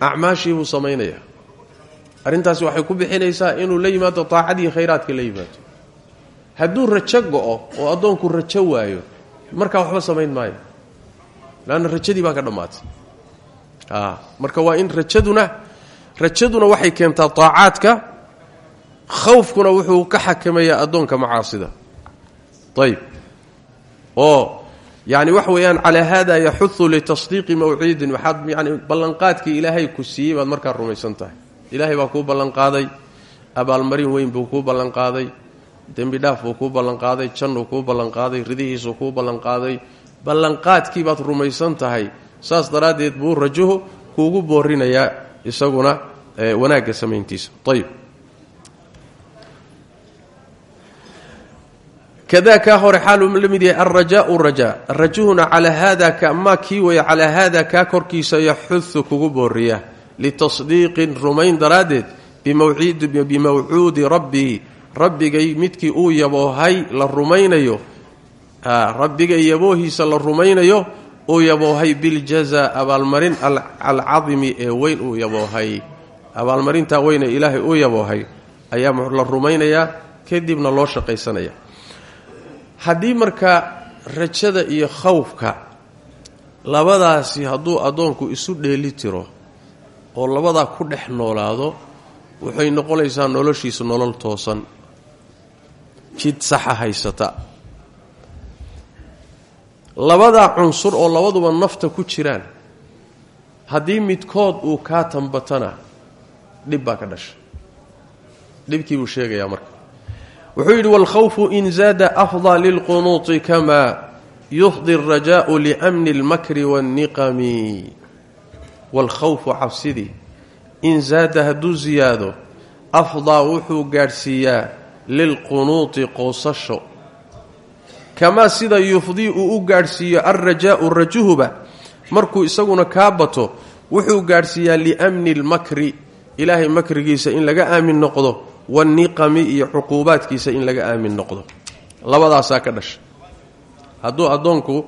acmaashii buu samaynayaa arrintaasi waxay ku bixinaysaa inuu la yimaado taacadii khayraadka la yimaado hadduu rajo go-o oo addoonku rajo waayo markaa waxba samayn maayo. Leanna rajadii baa ka dhammaatay. Marka waa in rajaduna rajaduna waxay keentaa taacaadka khawfkuna wuxuu ka xakamayaa addoonka macaasida. Ayb oo yani waxa weeyaan calaa hada yaxudu litasdiiqi mawciidin. Waxaad yani ballanqaadkii ilaahay ku siiyey baad markaa ilaahay baa kuu ballanqaaday abaalmarin weyn buu kuu ballanqaaday dembi dhaaf buu kuu ballanqaaday jannuu kuu ballanqaaday ridihiisuu kuu ballanqaaday ballanqaadkii baad rumaysan tahay. Saas daraaddeed buu rajuhu kuugu boorinayaa isaguna wanaagga samayntiisa. Ayb kada kaa hore xaaluu la mid yahay alrajaau rajaa rajuhuna calaa haada kamaa kii weeye calaa haada kaa korkiisa yaxudu kugu booriya litasdiiqin rumayn daraaddeed bimawcuudi rabbii rabbigay midkii uu yaboohay la rumaynayo rabbigay yaboohiisa la rumaynayo uu yaboohay biljazaa abaalmarin alcadimi ee weyn uu yaboohay abaalmarintaa weyne ilaahay uu yaboohay ayaa la rumaynayaa kadibna loo shaqaysanaya haddii marka rajada iyo khawfka labadaasi hadduu addoonku isu dheeli tiro oo labadaa ku dhex noolaado waxay noqonaysaa noloshiisu nolol toosan. Jid saxa haysata. Labadaa cunsur oo labaduba nafta ku jiraan haddii midkood uu kaa tambatana dhib baa ka dhasha. Dhibkii buu sheegayaa marka. Wuxuu yidhi waalkhawfu in zaada afdaa lilqunuuti kamaa yufdi alrajaau liamni almakri waanniqami waalkhawfu cabsidii in zaada hadduu siyaado afdaa wuxuu gaadhsiiyaa lilqunuuti qoosasho kamaa sida yufdii uu u gaadhsiiyo alrajaau rajuhuba markuu isaguna kaa bato wuxuu gaadhsiiyaa liamni almakri ilaahay makrigiisa in laga aamin noqdo waanniqami iyo cuquubaadkiisa in laga aamin noqdo labadaasaa ka dhasha hadduu addoonku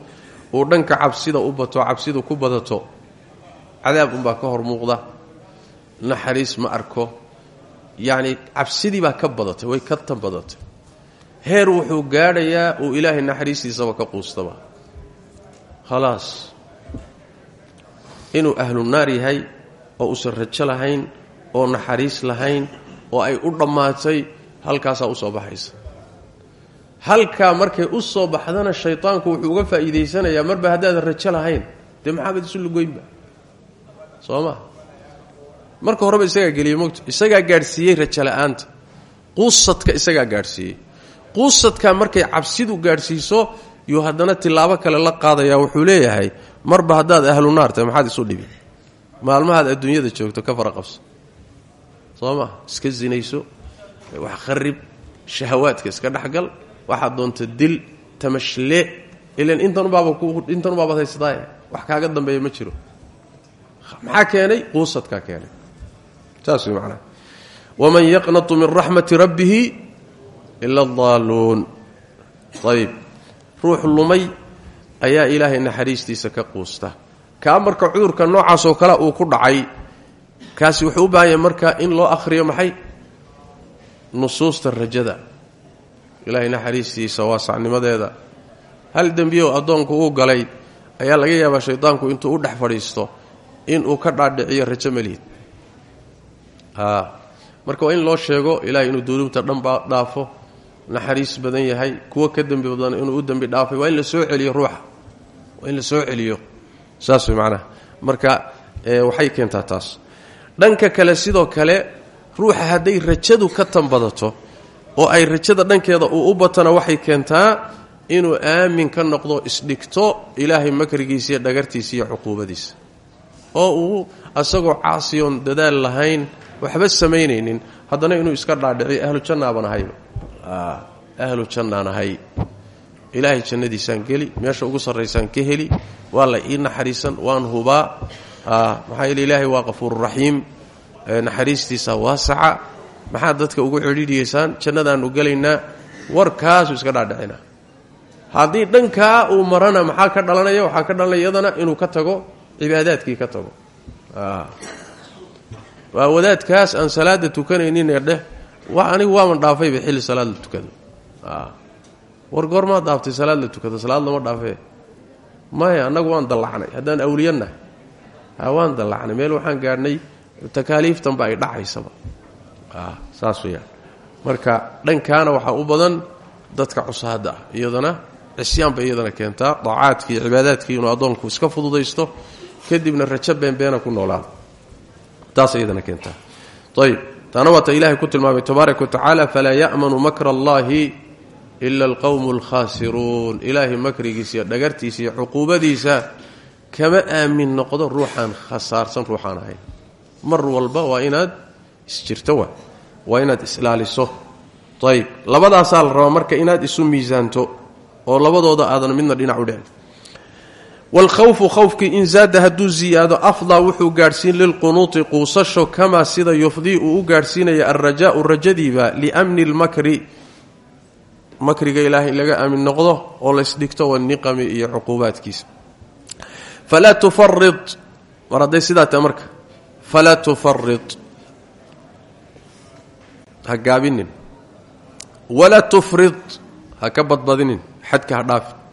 uu dhanka cabsida u bato cabsidu ku badato cadaab unbaa ka hor muuqda naxariis ma arko. Yacni cabsidii baa ka badatay way ka tan badatay. Heer wuxuu gaadhayaa uu ilaahay naxariistiisaba ka quustaba. Khalaas inuu ahlu naar yahay oo uusan rajo lahayn oo naxariis lahayn oo ay u dhammaatay halkaasaa u soo baxaysa. Halkaa markay u soo baxdana shaydaanku wuxuu uga faa'iidaysanayaa marba haddaadan rajo lahayn dee maxaabad isu lugoynba soo ma marka horeba isagaa geliyey mogto isagaa gaadhsiiyey rajala'aanta quusadka isagaa gaadhsiiyey. Quusadkaa markay cabsidu gaadhsiiso yuu haddana tilaabo kale la qaadayaa wuxuu leeyahay marba haddaad ahlu naar tahay maxaad isu dhibi? Maalmahaad adduunyada joogto ka fara qabso. Soo iska sinayso wax kharib shahawaadka iska dhexgal waxaad doonta dil tamashle ilan intanubaaba intanubaabaad haysataay wax kaaga dambeeya ma jiro maxaa keenay quusadkaa keenay saas way macnaha waman yaqnatu min raxmati rabbihi ila adaaluun ayib ruux lumay ayaa ilaahay naxariistiisa ka quusta kaa marka cudurka noocaas oo kale uu ku dhacay kaasi wuxuu u baahan marka in loo akhriyo maxay nusuusta rajada ilaahay naxariistiisa waasacnimadeeda hal dembiyo addoonku uu galay ayaa laga yaabaa shaydaanku intuu u dhex fadhiisto inuu ka dhaadhiciyo rajo meliid. Marka waa in loo sheego ilaahay inuu dunuubta dhanba dhaafo naxariis badan yahay kuwo ka dembi badan inuu u dembi dhaafay waa in la soo celiyo ruuxa. Waa in la soo celiyo. Saas way marka waxay keentaa taas. Dhanka kale sidoo kale ruuxa hadday rajadu ka tanbadato oo ay rajada dhankeeda uu u batana waxay keentaa inuu aamin ka noqdo isdhigto ilaahay makrigiisa iyo dhagartiisa iyo cuquubadiisa oo uu asagoo caasiyoon dadaal lahayn waxba samaynaynin. Haddana inuu iska dhaadhiciyo ahlu jannaaban ahayba ahlu jannaan ahay. Ilaahay jannadiisaan geli meesha ugu sarraysaan ka heli waa la ii naxariisan waan hubaa. Maxaa yeele ilaahay waa qafuururaxiim naxariistiisa waasaca. Maxaad dadka ugu cidhiidhiyaysaan jannadaannu gelaynaa warkaasuu iska dhaadhicinaa haddii dhankaa uu marana maxaa ka dhalanaya waxaa ka dhalanaya inuu ka tago cibaadaadkii ka tago. Waa wadaadkaas aan salaada tukanayninee dheh wa anigu waaman dhaafayba xilli salaad la tukado war goormaad dhaaftay salaad la tukado salaad lama dhaafee. Maya annagu waan dallacnay haddaan awliyannahay ha waan dallacnay meel waxaan gaadhnay takaaliiftanba ay dhacaysaba. Saas weyaan marka dhankaana waxaa u badan dadka cusaada ah iyadana bay iyadana keentaa daacaadkii iyo cibaadaadkii inuu addoonku iska fududaysto kadibna rajo beenbeena ku noolaado taas iyadana keentaa ayb taana waata ilaahay ku tilmaamay tabaaraka wa tacaala falaa ya'manu makra allaahi ila alqowmu alkhaasiruun ilaahay makrigiisa iyo dhagartiisa iyo cuquubadiisa kama aamin noqdo ruuxaan khasaarsan ruuxaan ahayn. Mar walba waa inaad isjirto wa waa islaaliso. Ayb labadaasaa la rabaa marka inaad isu miisaanto oo labadooda aadan midna dhinac u dhicin waalkhawfu khawfkii in zaada hadduu ziyaado afdaa wuxuu gaadhsiin lilqunuuti quusasho kamaa sida yufdii uu u gaadhsiinaya alrajaau rajadiiba liamni lmakri makriga ilaahay in laga aamin noqdo oo laysdhigto waniqami iyo cuquubaadkiisa. Falaa tufarid mar hadday sidaa tahay marka. Falaa tufarid ha gaabinin. Tufrid. Ha ka badbadinin. Dhaafin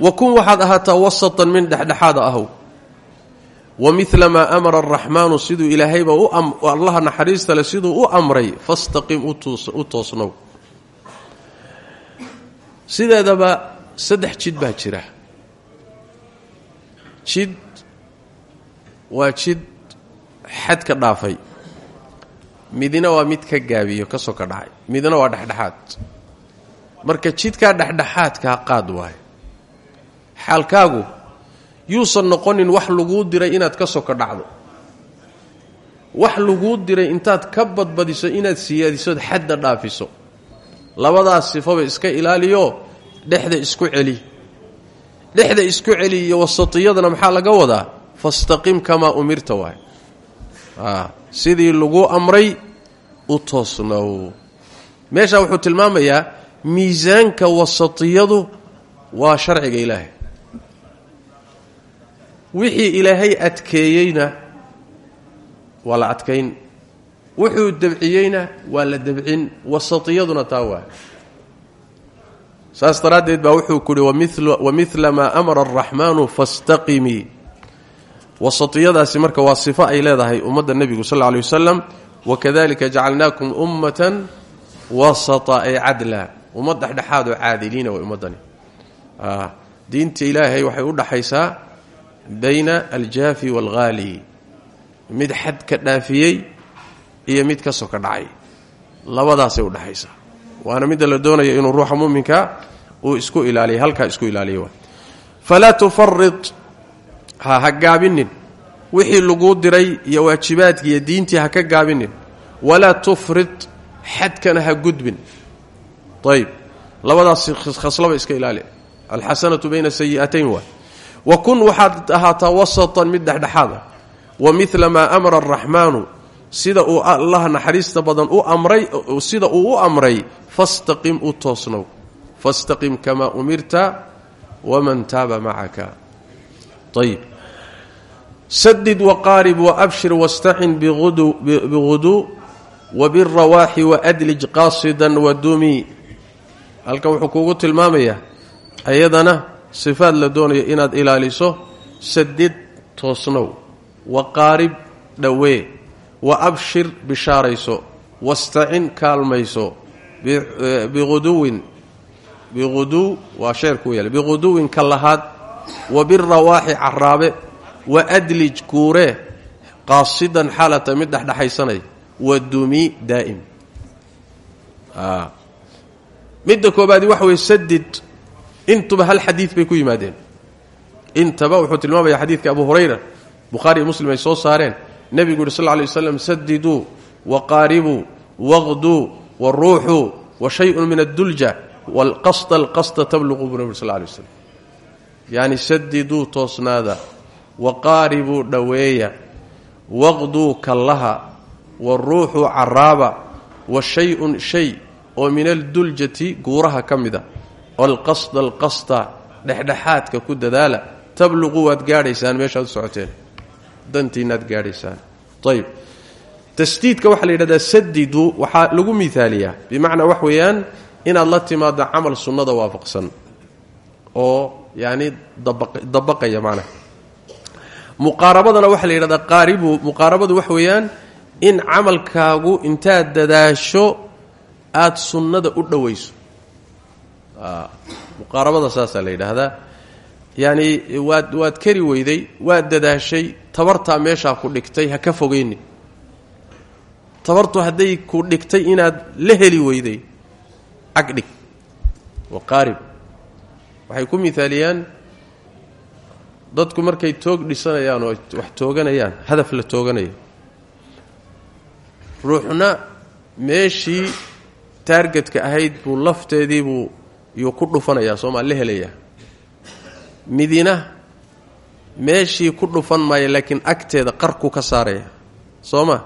wa kun waxaad ahaataa wasatan min dhexdhexaada ahow. Wa midla maa amara araxmaanu siduu ilaahayba allaha naxariista leh siduu u amray fastaqim u toosnow. Sideedaba saddex jid baa jira. Jid waa jid xad ka dhaafay. Midna waa mid ka gaabiyo ka soka dhacay. Midna waa dhexdhexaad. Marka jidkaa dhexdhexaadkaa qaad waayo xaalkaagu yuusan noqonin wax laguu diray inaad ka soka dhacdo wax laguu diray intaad ka badbadiso inaad siyaadisood xadda dhaafiso. Labadaas sifaba iska ilaaliyo dhexda isku celi. Dhexda isku celi iyo wasatiyadana maxaa laga wadaa? Fastaqim kamaa umirta waay. Sidii lagu amray u toosnow. Meeshaa wuxuu tilmaamayaa miisaanka wasatiyadu waa sharciga ilaahay wixii ilaahay adkeeyeyna waa la adkayn. Wuxuu dabciyeyna waa la dabcin. Wasatiyaduna taa waa. Saas daraaddeed baa wuxuu ku uhi wamila maa amara araxmaanu fastaqimii wasatiyadaasi marka waa sifo ay leedahay ummadda nebigu sal lla lay wasalam wakadalika jacalnaakum ummatan wasata ay cadla. Ummad dhexdhexaad oo caadiliina way ummaddani. Diinta ilaahay waxay u dhaxaysaa bayna aljaafi waalghaali mid xad ka dhaafiyey iyo mid ka soka dhacay. Labadaasay u dhexaysaa waana midda la doonaya inuu ruuxa muminka uu isku ilaaliya halkaa isku ilaaliya falaa tufarid ha ha gaabinin. Wixii laguu diray iyo waajibaadkii iyo diintii ha ka gaabinin. Walaa tufrid xadkana ha gudbin. Ayb labadaas khaslaba iska ilaali. Alxasanatu bayna sayi'atayn waay wa kun waxaad ahaataa wasatan mid dhexdhexaad ah. Wa midla maa amara araxmaanu sida uu allah naxariista badan u amray sida uu u amray fastaqim u toosnow. Fastaqim kamaa umirta waman taaba macaka ayib sadid waqaarib waabshir wastacin biguduu wbirawaaxi waadlij qaasidan wadumi halkan wuxuu kuugu tilmaamayaa ayadana sifaad la doonayo inaad ilaaliso sadid toosnow waqaarib dhowee wa abshir bishaarayso wastacin kaalmayso biuduwin biquduu waa sheerku yaalla biquduwin ka lahaad wa birawaaxi caraabe wa adlij guuree qaasidan xaalata mid dhexdhexaysanay wadumi daa'im. Midda koobaadi waxa weye sadid intuba hal xadiid bay ku yimaadeen. Intaba wuxuu tilmaamaya xadiidka abu hurayra bukhaari iyo muslim ay soo saareen. Nebigu yuri sal lla alay waslam sadiduu waqaaribuu waqduu waruuxuu wa shayun min addulja waalqasda alqasda tabluquu buu nebi sal alay waslam yacni sadiduu toosnaada waqaaribuu dhoweeya waqduu kallaha waruuxu caraaba wa shay-un shay oo min alduljati guuraha ka mida alqasda alqasta dhexdhexaadka ku dadaala tabluqu waad gaadhaysaan meeshaad u socoteen dantiinaad gaadhaysaan ayb tasdiidka waxaa la yidhahdaa sadidu waxaa lagu miaaliyaa bimacnaa wax weeyaan inaad la timaado camal sunnada waafaqsan oo yacni dabaqaya macnaha muqaarabadana waxaa la yidhahdaa qaaribu muqaarabadu wax weeyaan in camalkaagu intaad dadaasho aada sunnada u dhowayso muqaarabada saasaa la yidhaahdaa. Yacni waad waad kari weyday waad dadaashay tabartaa meeshaa ku dhigtay ha ka fogeynin tabartu hadday ku dhigtay inaad la heli weyday agdhig waqaarib waxay ku mithaaliyaan dadku markay toog dhisanayaan oo wax tooganayaan hadaf la tooganayo. Ruuxna meeshii taargetka ahayd buu lafteedii buu yuu ku dhufanayaa soomaa la helayaa. Midina meeshii ku dhufan maayo laakiin agteeda qarku ka saaraya. Soo ma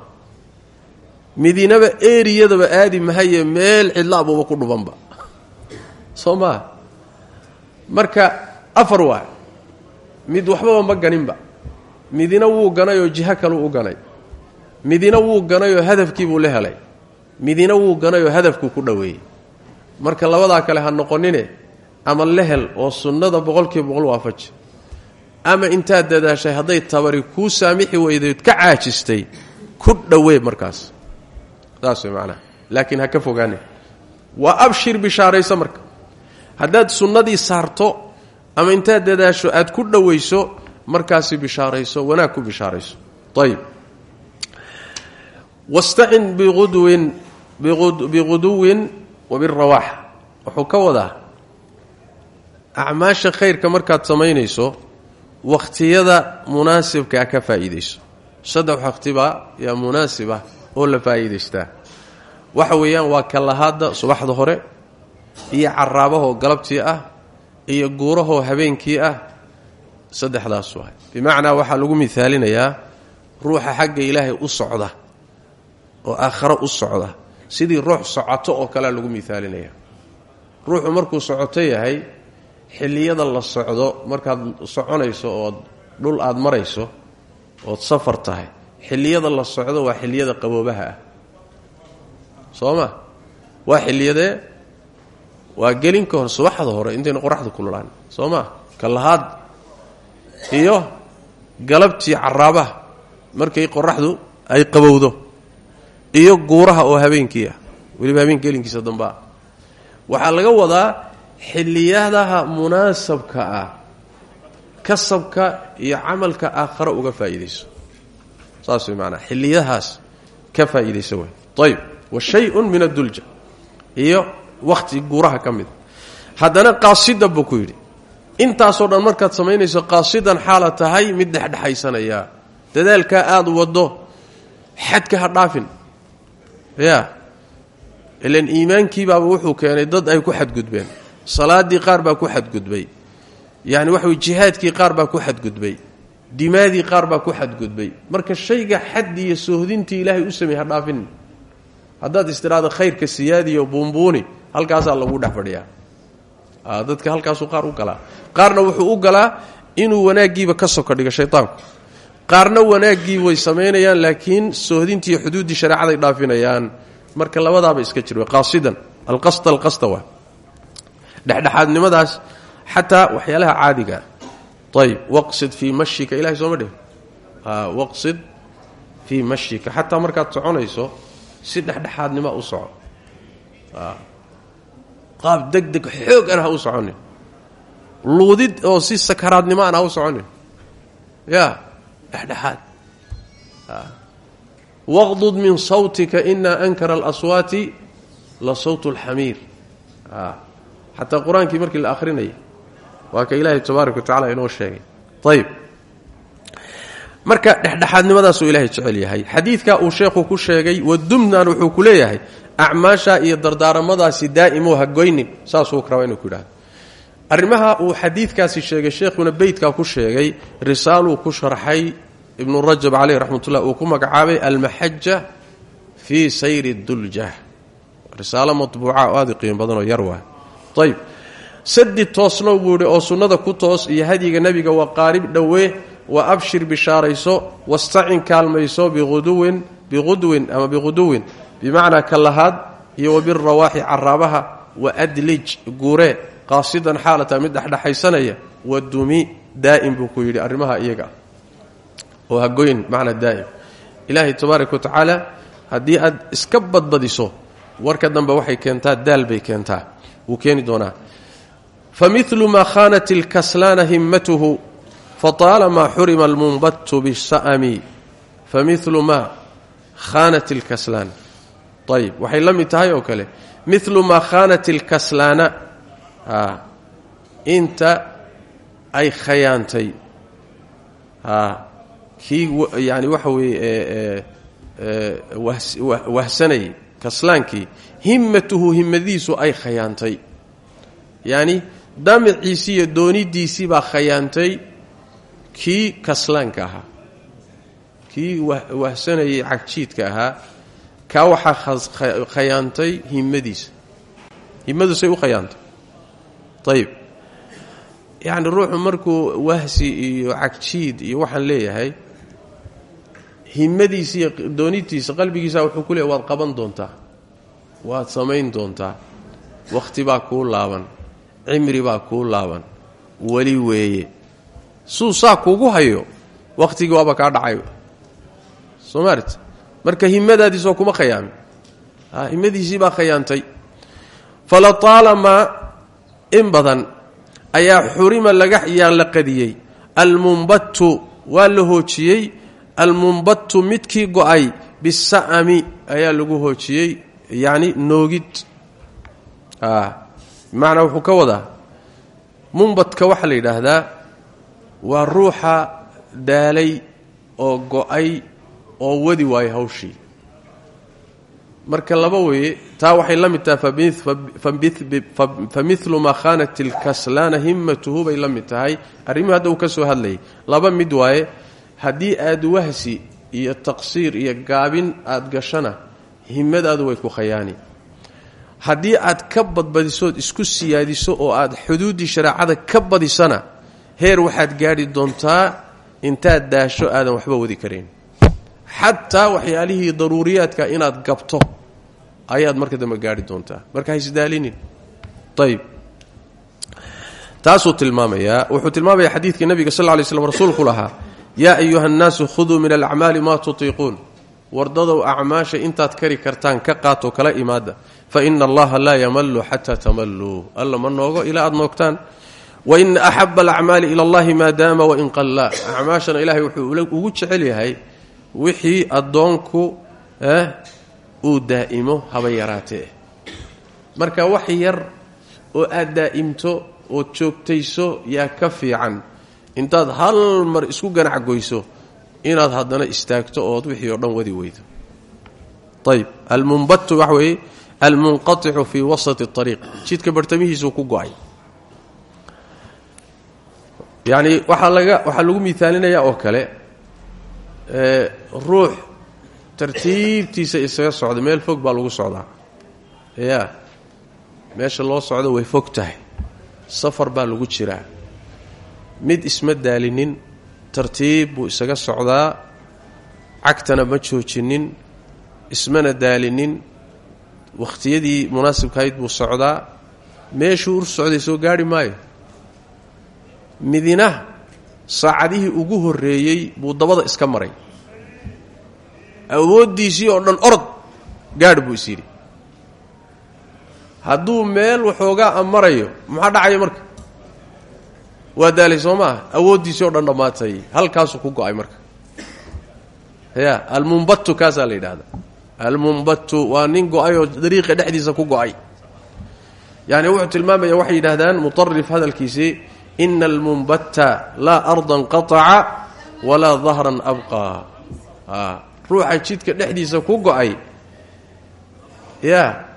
midinaba eriyadaba aadi mahaye meel cidlaabuuba ku dhufanba. Soo maa marka afar waa mid waxbaba ma ganinba. Midina wuu ganayoo jiho kaleu u ganay. Midina wuu ganayoo hadafkiibuu la helay. Midina wuu ganayoo hadafkuu ku dhoweeyey marka labadaa kale ha noqonine ama la hel oo sunnada boqolkiiba boqol waafaji. Ama intaad dadaashay hadday tabari kuu saamixi weydayd ka caajistay ku dhowee markaas. Saas way macnaha laakiin ha ka fogaane. Waa abshir bishaarayso marka. Haddaad sunnadii saarto ama intaad dadaasho aad ku dhowayso markaasi bishaarayso wanaag ku bishaarayso. Ayib wastacin biudwin biguduwin wa birawaax wuxuu ka wadaa acmaasha khayrka markaad samaynayso wakhtiyada munaasibkaa ka faa'iidayso. Saddex wakhtibaa yaa munaasibah oo la faa'iidaystaa. Waxa weeyaan waa kallahaadda subaxda hore iyo caraabahoo galabtii ah iyo guurahoo habeenkii ah saddexdaas waay. Bimacnaa waxaa lagu mihaalinayaa ruuxa xagga ilaahay u socda oo aakharo u socda sidii ruux socoto oo kalea lagu mihaalinaya ruuxu markuu socoto yahay xilliyada la socdo markaad soconayso ood dhul aad marayso ood safar tahay xilliyada la socdo waa xilliyada qaboobaha ah. Soo ma? Waa xilliyadee waa gelinka hor subaxda hore intaynu qoraxda kululaan soo ma? Kalahaad iyo galabtii caraabaha markay qoraxdu ay qabowdo iyo guuraha oo habeenkii ah. Weliba habeenka gelinkiisa dambaa. Waxaa laga wadaa xilliyadaha munaasabka ah kasabka iyo camalka aakhare uga faa'iidayso saas way maanaa xilliyahaas ka faa'iidayso wey ayib wa shay-un min addulja iyo wakhti guuraha ka mida haddana qaasidan buu ku yidhi. Intaasoo dhan markaad samaynayso qaasidan xaala tahay mid dhexdhexaysanaya. Dadaalkaa aada waddo xadka ha dhaafin ya. Ilan iimaankiibaaba wuxuu keenay dad ay ku xadgudbeen. Salaadii qaar baa ku xadgudbay. Yani waxa wey jihaadkii qaar baa ku xadgudbay. Dimaadii qaar baa ku xadgudbay. Marka shayga xaddi iyo soohdintii ilaahay u sameey ha dhaafin. Haddaad istiraado khayrka siyaadiyo buunbuuni halkaasaa lagu dhex fadhiyaa. Dadka halkaasuu qaar u galaa. Qaarna wuxuu u galaa inuu wanaaggiiba ka soka dhigo shaytaanku qaarna wanaaggii way samaynayaan laakiin soohdintii xuduuddii shareecaday dhaafinayaan. Marka labadaaba iska jir qaasidan. Alqasta alqasta waa dhexdhexaadnimadaas xataa waxyaalaha caadiga. Ayb waqsid fii mashika ilahay sooma dheh waqsid fii mashika. Xataa markaad soconayso si dhexdhexaadnima u soco. Qaab deg deg xoog an ha u soconin. Luudid oo si sakaraadnimo an ha u soconin. Ya dhexdhexaad. Waqdud min sawtika ina ankara alaswaati la sawt اlxamiir xataa qur'aankii markii la akhrinayay waa ka ilaahay tabaaraka wa tacala sheegay. Ayb marka dhexdhexaadnimadaasuu ilahay jecel yahay. Xadiidka uu sheekhu ku sheegay wadumnan wuxuu ku leeyahay acmaasha iyo dardaaramadaasi daa'imo hagoynin saasuu rabaa inuu ku yidhahdo arrimaha uu xadiidkaasi sheegay sheekhuna beytkaa ku sheegay risaaluu ku sharxay ibnu rajab caleyh raxmatullah uu ku magacaabay almaxaja fii sayri dulja risaalo matbuuca oo aada u qiimo badanoo yar waa. Ayb sadi toosnow oo sunnada ku toos iyo hadyiga nebiga waa qaarib dhowee wa abshir bishaarayso wastacin kaalmayso biuduwin biqudwin ama biquduwin bimacnaa kallahaad iyo wabirawaaxi caraabaha wa adlij guuree qaasidan xaalata mid dhexdhexaysanaya wadumi daa'im buu ku yidhi arrimaha iyaga. Oo hagoyn macnaa daa'im. Ilaahay tabaaraka wa tacaala haddii aad iska badbadiso warka dambe waxay keentaa daal bay keentaa. Wuu keeni doonaa. Familu maa khaanat himmatuhu fataalamaa xurima almunbatu bisa'mi familu maa khaanat ilkaslaan waxay la oo kale. Milu maa khaanat ilkaslaana inta ay khayaantay kii yani waxa weeye wahsanayay kaslaankii himmatuhu himmadiisu ay khayaantay yacni damaciisii iyo doonidiisii baa khayaantay kii kaslaanka ahaa. Kii wahsanayay cagjiidka ahaa kaa waxaa khayaantay himmadiisa. Himmadusay u khayaantay ayib yacni ruuxu markuu wahsi iyo cagjiid iyo waxaan leeyahay himmadiisa iyo doonitiisa qalbigiisa wuxuu ku leeyahy waad qaban doontaa waad samayn doontaa wakhti baa kuu laaban cimri baa kuu laaban weli weeye. Suu saa kuugu hayo wakhtigii waaba kaa dhacay. Soo maarit marka himmadaadiisoo kuma khayaamin himmadiisii baa khayaantay in badan ayaa xurima laga yaan la qadiyey. Almunbatu waa la hoojiyey. Almunbatu midkii go'ay bisa'ami ayaa lagu hoojiyey yacni noogid. Bimacnaa wuxuu ka wadaa munbadka waxaa la yidhaahdaa waa ruuxa daalay oo go'ay oo wadi waayo hawshii marka laba weeye taa waxay la mid tahay fa milu maa khaanat himmatuhu bay la mid tahay. Arrimuhu hadda uu ka soo hadlayay laba mid waaye haddii aad wahsi iyo taqsiir iyo gaabin aad gashana himmadaadu way ku khayaani. Haddii aad ka badbadisood isku siyaadiso oo aad xuduuddii shareecada ka badisana heer waxaad gaadhi doontaa intaad daasho aadan waxba wadi karayn xataa waxyaalihii daruuriyaadka inaad gabto ayaad marka dambe gaadhi doontaa. Marka haisdaalinin ayb taasuu tilmaamayaa wuxuu tilmaamaya xadiidkii nabiga sal lla lay slam rasuulku lahaa yaa ayuha nnaasu khuduu min alacmaali maa tutiiquun. Wardadow acmaasha intaad kari kartaan ka qaatoo kala imaada. Fa ina allaha laa yamallu xataa tamalluu alla ma noogo ilaa aad noogtaan. Waina axaba alacmaali ila allahi maa daama wain qalla. Acmaashana ilaahay wuxuu ugu jecel yahay wixii addoonku uu daa'imo haba yaraatee marka wax yar oo aad daa'imto ood joogtayso yaa ka fiican. Intaad hal mar isku ganac goyso inaad haddana istaagto ood wixii oo dhan wadi weydo. Ayb almunbatu waxa weeye almunqaicu fii wasati ariiq jidka bartamihiisuu ku go'ay. Yacni waxaa laga waxaa lagu miaalinayaa oo kale ruux tartiibtiisa isaga socda meel fog baa lagu socdaa. Ya meesha loo socdo way fog tahay. Safar baa lagu jiraa. Mid isma daalinin tartiib buu isaga socdaa. Cagtana ma joojinin ismana daalinin. Wakhtiyadii munaasibkahayd buu socdaa. Meeshuu ur socday soo gaarhi maayo. Midina saacadihii ugu horreeyey buu dabada iska maray. Awooddiisii oo dhan orod gaadh buu is yidhi. Hadduu meel waxoogaa a marayo maxaa dhacaya marka? Waa daalay soo maaha. Awooddiisii oo dhan dhammaatay. Halkaasuu ku go'ay marka. Ya almunbatu kaasaa la yidhaahdaa. Almunbatu waa nin go'ay oo dariiqa dhexdiisa ku go'ay. Yani wuxuu tilmaamaya waxay yidhaahdaan mutarif hadalkiisii ina almunbata laa ardan qataca walaa dahran abqaa ruuxa jidka dhexdiisa ku go'ay. Ya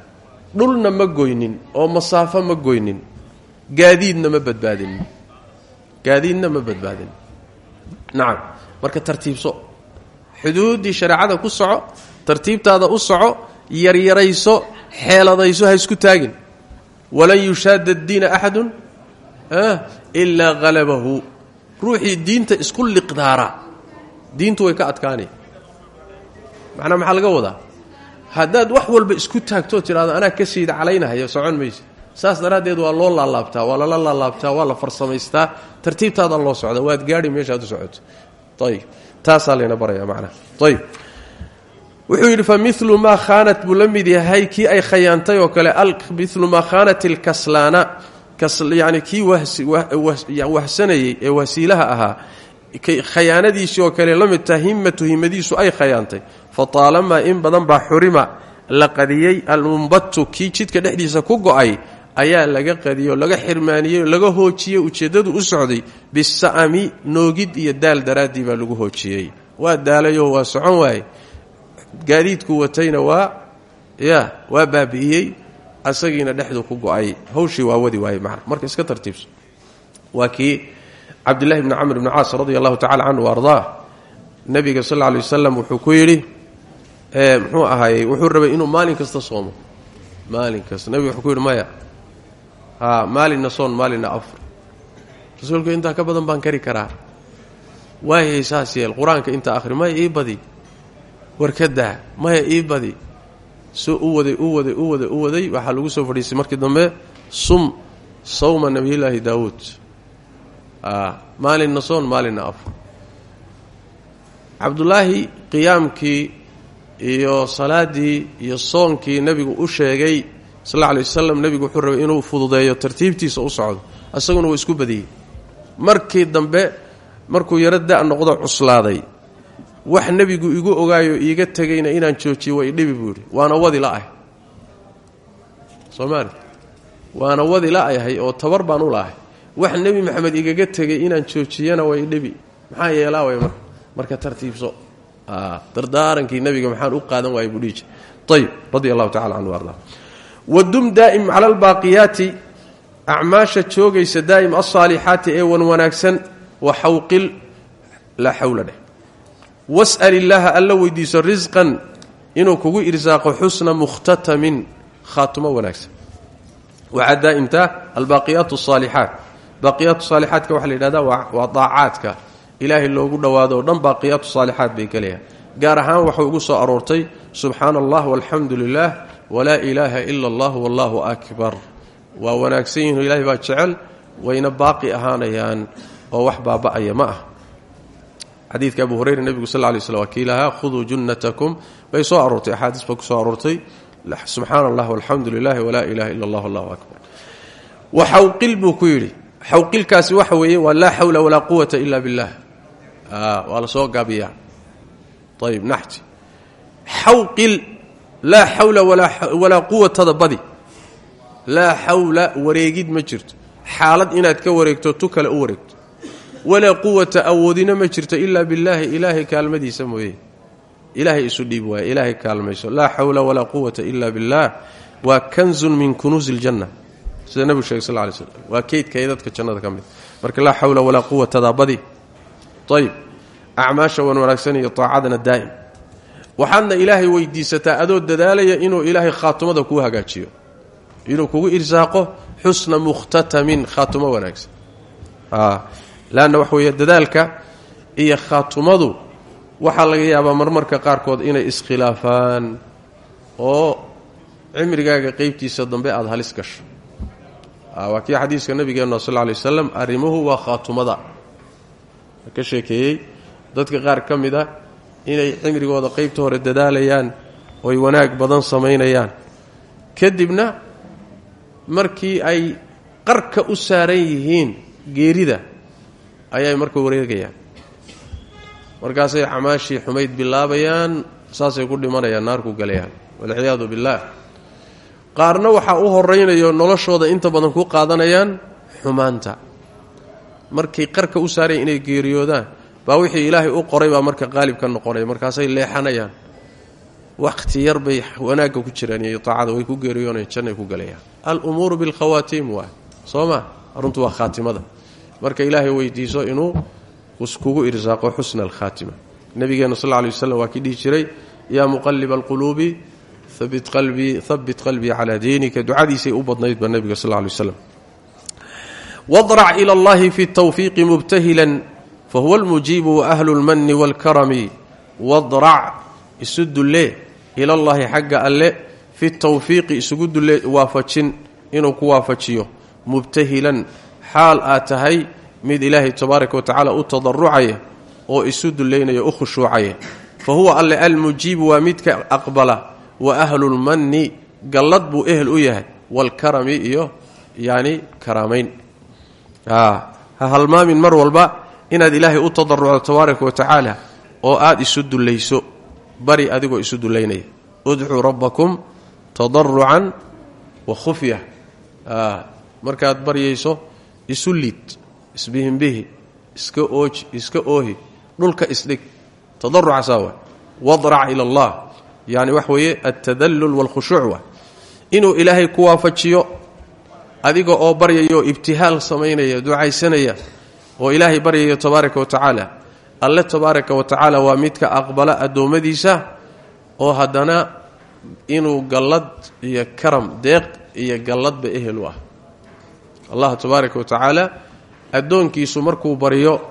dhulna ma goynin oo masaafo ma goynin. Gaadiidna ma badbaadinin gaadiidna ma badbaadinin nacam marka tartiibso xuduuddii shareecada ku soco tartiibtaada u soco yaryarayso xeeladayso ha isku taagin. Walan yushaada addiina axadun ilaa halabahu ruuxii diinta isku liqdaara. Diintu way ka adkaanay macnaa maxaa laga wadaa? Haddaad wax walba isku taagtoo tidhahdo anaa ka siida calaynahaya socon mayse. Saas daraaddeed waa loo laalaabtaa waa lala laalaabtaa waa la farsamaystaa. Tartiibtaadaa loo socda waad gaadhi meeshaad u socoto. Ayib taasaa layna baraya macnaha ayib wuxuu yidhi fa milu maa khaanat buu la ay khayaantay oo kale milu maa khaanat ilkaslaana yani kii wahsanayey ee wasiilaha ahaa khayaanadiisii oo kale la mid taha himmatu himmadiisu ay khayaantay. Fa taalamaa in badan baa xurima la qadiyey almunbatu kii jidka dhexdiisa ku go'ay ayaa laga qadiyey oo laga xirmaaniyey laga hoojiyey ujeeddadu u socday bisa'ami noogid iyo daal daraaddii baa lagu hoojiyey. Waa daalayoo waa socon waaye gaadiidku watayna waa ya waa baabi'iyey asagiina dhexdu ku go'ay. Hawshii waa wadi waaye macna. Marka iska tartiibso waa kii cabdillahi bni camr bni caas radia allahu tacala nebiga sal alla alay wuxuu ku yidhi muxuu ahaayey? Wuxuu rabay inuu maalin kasta soomo. Maalin kasta. Nebiga wuxuu ku yidhi maya haa maalinna soon maalinna afur rasuulku intaa ka badan baan kari karaa. Waayay saas yeel. Qur'aanka akhri maya ii badi warkadaa maya ii badi soo u waday u waday u waday u waday. Waxaa lagu soo fadhiistay markii dambe sum sawma nabiyullaahi daawuud. Maalinna soon maalinna afur cabdullaahi qiyaamkii iyo salaaddii iyo soonkii nebigu u sheegay sal alla alay wasalam nebigu wuxuu rabay inuu fududeeyo tartiibtiisa u socdo. Isaguna waa isku badiyey. Markii dambe markuu yaro da' noqdo cuslaaday wax nebigu igu ogaayo iiga tegayna inaan joojiyo way dhibi buu waana wadi la'ah soomaali waana wadi la'ayahay oo tabar baan u la'ahay wax nebi maxamed igaga tegay inaan joojiyana way dhibi. Maxaa yeelaa way marka marka tartiibso. Dardaarankii nebiga maxaan u qaadan waayay buu dhihi jir ayib radi allahu tacala canhu arda. Wadum daa'im cala albaaqiyaati acmaasha joogaysa daa'im alsaalixaati ee wan wanaagsan wa xawqil laa was'al illaaha alla weydiiso risqan inuu kugu irsaaqo xusna mukhtatamin khaatumo wanaagsan. Waxaa daa'imtaa albaaqiyaat asaalixaat baaqiyaatu saalixaatka waxaa la yidhahdaa waa daacaadka. Ilaahay loogu dhowaado o dhan baaqiyaatu saalixaat bay ka leeyahay. Gaar ahaan waxay ugu soo aroortay subxaana allah walxamdu lilah walaa ilaaha ila allah wallahu akbar. Waa wanaagsan yihiin ilahay baa jecel wayna baaqi ahaanayaan oo wax baaba'aya ma ah xadiidka abu hurayra nebigu sal lay slm waa kii lahaa khuduu junnatakum. Bay soo aroortay axaadiis ba ku soo aroortay. Subxaana allah walxamdu lilahi walaa ilaha ila allah wallahu akbar. Waxawqil buu ku yidhi. Xawqilkaasi waxa weeye waa laa xawla walaa quwata ila billah. Waa la soo gaabiyaa. Ayib naxti. Xawqil laa xawla walaa quwatada badi. Laa xawla wareegid ma jirto. Xaalad inaad ka wareegto tu kale u wareegto walaa quwata awoodina ma jirto ilaa billaahi ilaahay kaalmadiisa mooye. Ilaahay isu dhiib waaye ilaahay kaalmayso. Laa xawla walaa quwata ila billaah waa kanzun min kunuusi iljanna sida nebigu shegay sal lay slm waa keydkay dadka jannada ka mid. Marka laa xawla walaa quwatadaa badi. Ayib acmaasha wan wanaagsan iyo taacadana daa'im. Waxaadna ilaahay weydiisataa adoo dadaalaya inuu ilaahay khaatumada kuu hagaajiyo. Inuu kugu irsaaqo xusna mukhtatamin khaatumo wanaagsan leanna waxa weeye dadaalka iyo khaatumadu waxaa laga yaabaa marmarka qaarkood inay iskhilaafaan oo cimrigaaga qeybtiisa dambe aada halis gasho. Waa kii xadiiska nabigeenna sal ly wasalam arrimuhu waa khaatumada. Ka sheekeeyey? Dadka qaar ka mid a inay cimrigooda qeybta hore dadaalayaan oy wanaag badan samaynayaan. Kadibna markii ay qarka u saaran yihiin geerida ayay marka wareegayaan. Markaasay camaashii xumayd bilaabayaan saasay ku dhimanayaan naarku galayaan. Walciyaadu billaah qaarna waxaa u horaynayo noloshooda inta badan ku qaadanayaan xumaanta. Markay qarka u saarayan inay geeriyoodaan baa wixii ilaahay u qoray baa marka qaalib ka noqonaya markaasay leexanayaan. Wakhti yar bay wanaagga ku jiraan iyo taacada way ku geeriyoonayaan jannay ku galayaan. Al-umuuru bilkhawaatiim waay soo ma? Runtu waa khaatimada marka ilaahay weydiiso inuu kugu irsaaqo xusna alkhaatima. Nabigeena sal lay waslam waa kii dhihi jiray yaa muqaliba alquluubi habit qalbii habit qalbii calaa diinika. Ducadiisay u badnaydba nebiga sal lay waslam wadrac ila allahi fi tawfiiqi mubtahilan fahuwa almujiibu waahlu lmanni waalkarami wadrac isu dullee ilallaahi xagga alle fi tawfiiqi isugu dulle waafajin inuu ku waafajiyo. Mubtahilan xaal aad tahay mid ilaahay tabaaraka wa tacaala u tadarucaya oo isu dullaynaya u khushuucaya fa huwa alle almujiibu waa midka aqbala wa ahlulmanni gallad buu ehel u yahay waalkarami iyo yacni karaamayn. Ha halmaamin mar walba inaad ilaahay u tadarucdo tabaaraka wa tacaala oo aad isu dullayso. Bari adigoo isu dullaynaya. Udcuu rabbakum tadarucan wa khufya. Markaad baryayso isu liid isbihinbihi iska ooji iska oohi dhulka isdhig tadarucaasaa wa wadrac ila allah. Yani wax weeye altadallul waalkhushuuc wa inuu ilaahay ku waafajiyo adiga oo baryaya oo ibtihaal samaynaya ducaysanaya oo ilaahay baryayo tabaaraka wa tacaala. Alle tabaaraka wa tacaala waa midka aqbala addoommadiisa oo haddana inuu gallad iyo karam deeq iyo galladba ehel u ah allah tabaaraka wa tacaala addoonkiisu markuu baryo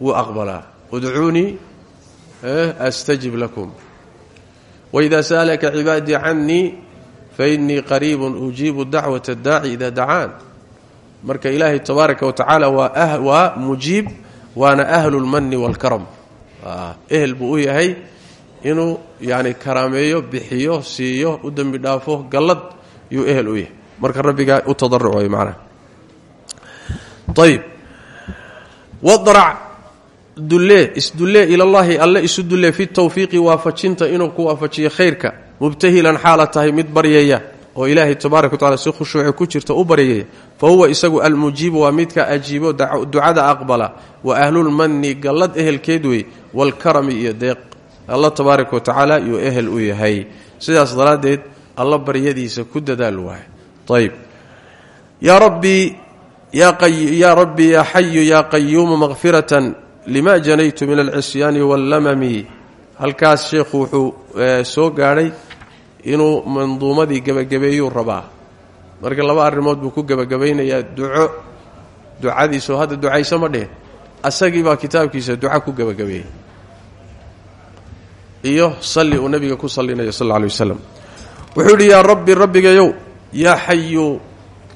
wuu aqbalaa. Udcuunii astajib lakum. Waidaa sa'alaka cibaadii cannii fainii qariibun ujiibu dacwata addaaci idaa dacaan. Marka ilaahay tabaaraka wa tacaala waa mujiib waana ahlulmanni waalkaram ehel buu u yahay inuu yani karaameeyo bixiyo siiyo u dembi dhaafo gallad yuu ehel u yahay. Marka rabbigaa u tadaruc way macnaha ayib wadrac dullee isdullee ilallaahi alle isu dullee fi tawfiiqi waafajinta inuu ku waafajiyo khayrka. Mubtahilan xaala tahay mid baryaya oo ilaahay tabaaraka wa tacala si khushuuci ku jirta u baryaya fa huwa isagu almujiibu waa midka ajiibo ducada aqbala. Wa ahlulmanni gallad ehelkeed wey waalkarami iyo deeq. Alla tabaaraka wa tacaala yuu ehel u yahay. Sidaas daraaddeed alla baryadiisa ku dadaal waay ayb yaa rabbi yaa xayu yaa qayuumu makfiratan lima janaytu min alcisyaani wallamami. Halkaas sheekhu wuxuu soo gaadhay inuu manduumadii gebagabeeyuu rabaa. Marka laba arrimood buu ku gebagabaynayaa duco ducadiisoo hadda ducayso ma dhehen asagii baa kitaabkiisa duco ku gebagabeeyey. Iyo salli uu nabiga ku sallinayo sal alla alay wuxuu yidhi yaa rabbi rabbigayow yaa xayu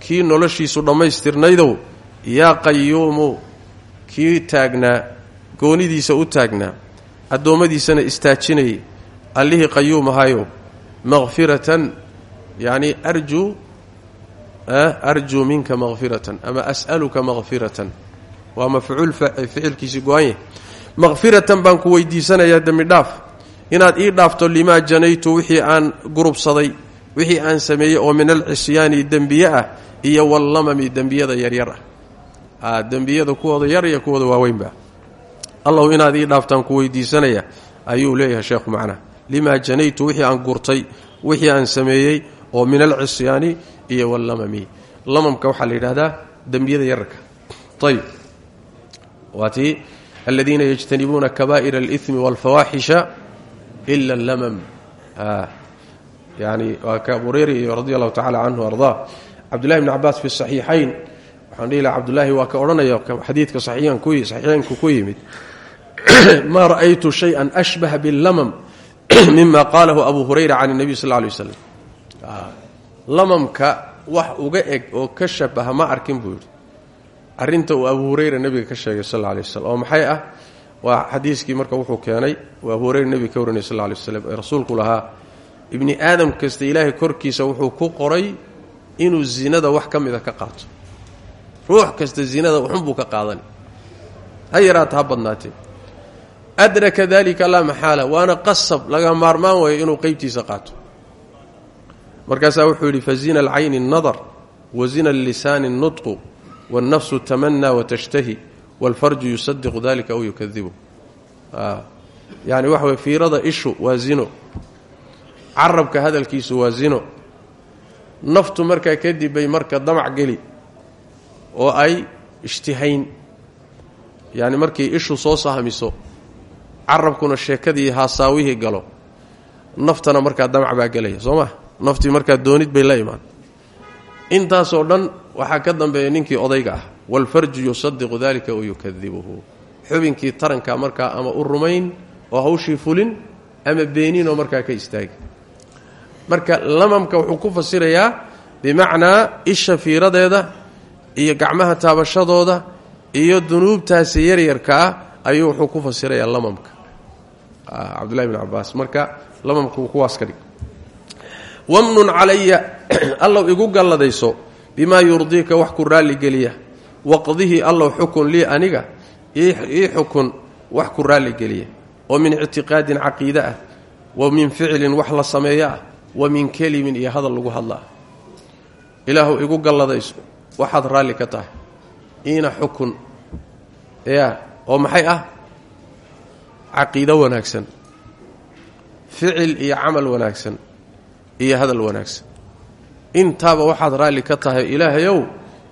kii noloshiisu dhammaystirnaydow yaa qayuumu kii taagnaa goonidiisa u taagnaa addoommadiisana istaajinayay allihii qayuum ahayow makfiratan yacni arjuu arjuu minka makfiratan ama as'aluka makfiratan waa mafcuul ficilkiisi go-anya makfiratan baan ku weydiisanayaa dembi dhaaf. Inaad ii dhaafto limaa janaytu wixii aan gurubsaday wixii aan sameeyey oo min alcisyaani dembiye ah iyo wallamami dembiyada yaryar ah. Dembiyada kuwooda yar iyo kuwooda waaweynba. Allahu inaad ii dhaaftaan ku weydiisanaya ayuu leeyahay sheekhu macnaha limaa janaytu wixii aan gurtay wixii aan sameeyey oo min alcisyaani iyo wallamami lamamka waxaa la yidhahdaa dembiyada yararka. Ayb waa tii aladiina yajtanibuuna kabaa'ira alimi walfawaaxisha ila allamam. Yani waa ka iyo radi allahu tacala canhu ardaa cabdullahi bni cabaas fi saxiixayn waxaan dhihi laha cabdullaahi waa ka odhanaya xadiidka saxiixaynku ku yimid [clears throat] maa ra'aytu shay-an ashbaha billamam [clears throat] mima qaalahu abu hurayra can اnabiy sal lla alay waslam lamamka wax uga eg oo ka shabaha ma arkin buu yidhi. Arrinta uu abu hurayra nebiga ka sheegay sal alla alay waslam oo maxay ah? Waa xadiiskii marka wuxuu keenay uu abu hurayra nebiga ka warinay sal lla kasta ilaahay ku qoray inuu zinada wax ka mida ka qaato. Ruux kasta zinada uxunbuu ka qaadani ha yaraata ha badnaatee. Adraka daalika laa maxaala waana qasab laga maarmaan waayo inuu qeybtiisa qaato. Markaasaa wuxuu yidhi fa zina alcayni annadar wa zina allisaani annutqu wاlnafsu tamanaa watashtahi wاlfarju yusadiqu dalika aw yukadibu ah, yani waxa wey fiirada ishu waa zino. Carabka hadalkiisu waa zino naftu markaa kadib bay marka damac geli oo ay ishtihayn. Yani markii ishu soo sahmiso carabkuna sheekadii haasaawihii galo naftana markaa damac baa gelaya soo ma? Naftii markaa doonid bay la imaan. Intaasoo dhan waxaa ka dambeeya ninkii odayga ah waalfarju yusadiqu dalika wa yukadibuhu xubinkii taranka markaa ama u rumayn oo hawshii fulin ama beeninoo markaa ka istaagi marka lamamka wuxuu ku fasirayaa bimacnaa isha fiiradeeda iyo gacmaha taabashadooda iyo dunuubtaasi yaryarka ah ayuu wuxuu ku fasirayaa lamamka. Cabdullahi bn cabaas marka lamamka uu kuwaas wamnun calaya [clears throat] allow igu galladayso bimaa yurdiika wax ku raalligeliya waqdihii allow xukun lii aniga ii xukun wax ku raalligeliya oo min ictiqaadin caqiide ah wa min ficlin wax la sameeyo ah wa min kelimin iyo hadal lagu hadlaa ilaahu igu galladayso waxaad raalli ka tahay. Iina xukun. Ya oo maxay ah? Caqiido wanaagsan. Ficil iyo camal wanaagsan. Iyo hadal wanaagsan. Intaaba waxaad raalli ka tahay ilaahayow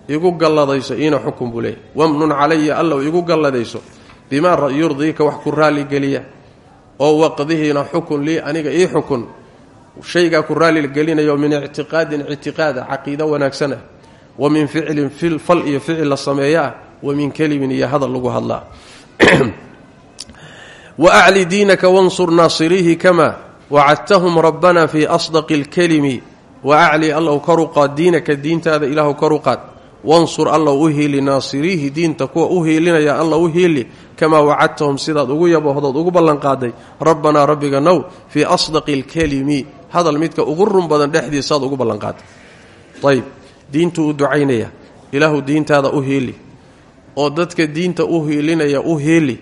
igu galladayso iina xukun buu leeyay wamnun calaya allow igu galladayso bimaa yurdiika wax ku raalligeliya oo waqdihiina xukun lii aniga ii xukun shaygaa ku raalligelinayo min ictiqaadin ictiqaada caqiido wanaagsan ah wa min ficlin fal iyo ficil la sameeyo ah wa min kelimin iyo hadal lagu hadlaa. [clears throat] Wa acli diinaka wansur naasiriihi kama wacadtahum rabbana fii asdaqi اlkelimi wa acli allow karu qaad diinaka diintaada ilaahu karu qaad. Wansur allow u hiili naasiriihi diinta kuwa u hiilinaya allow u hiili kamaa wacadtahum sidaad ugu yabohdood ugu ballanqaaday rabbanaa rabbiga now fii asdaqi اlkelimi hadal midka ugu run badan dhexdiisaad ugu ballanqaaday ayb diintuu u ducaynaya ilaahu diintaada u hiili oo dadka diinta u hiilinaya u hiili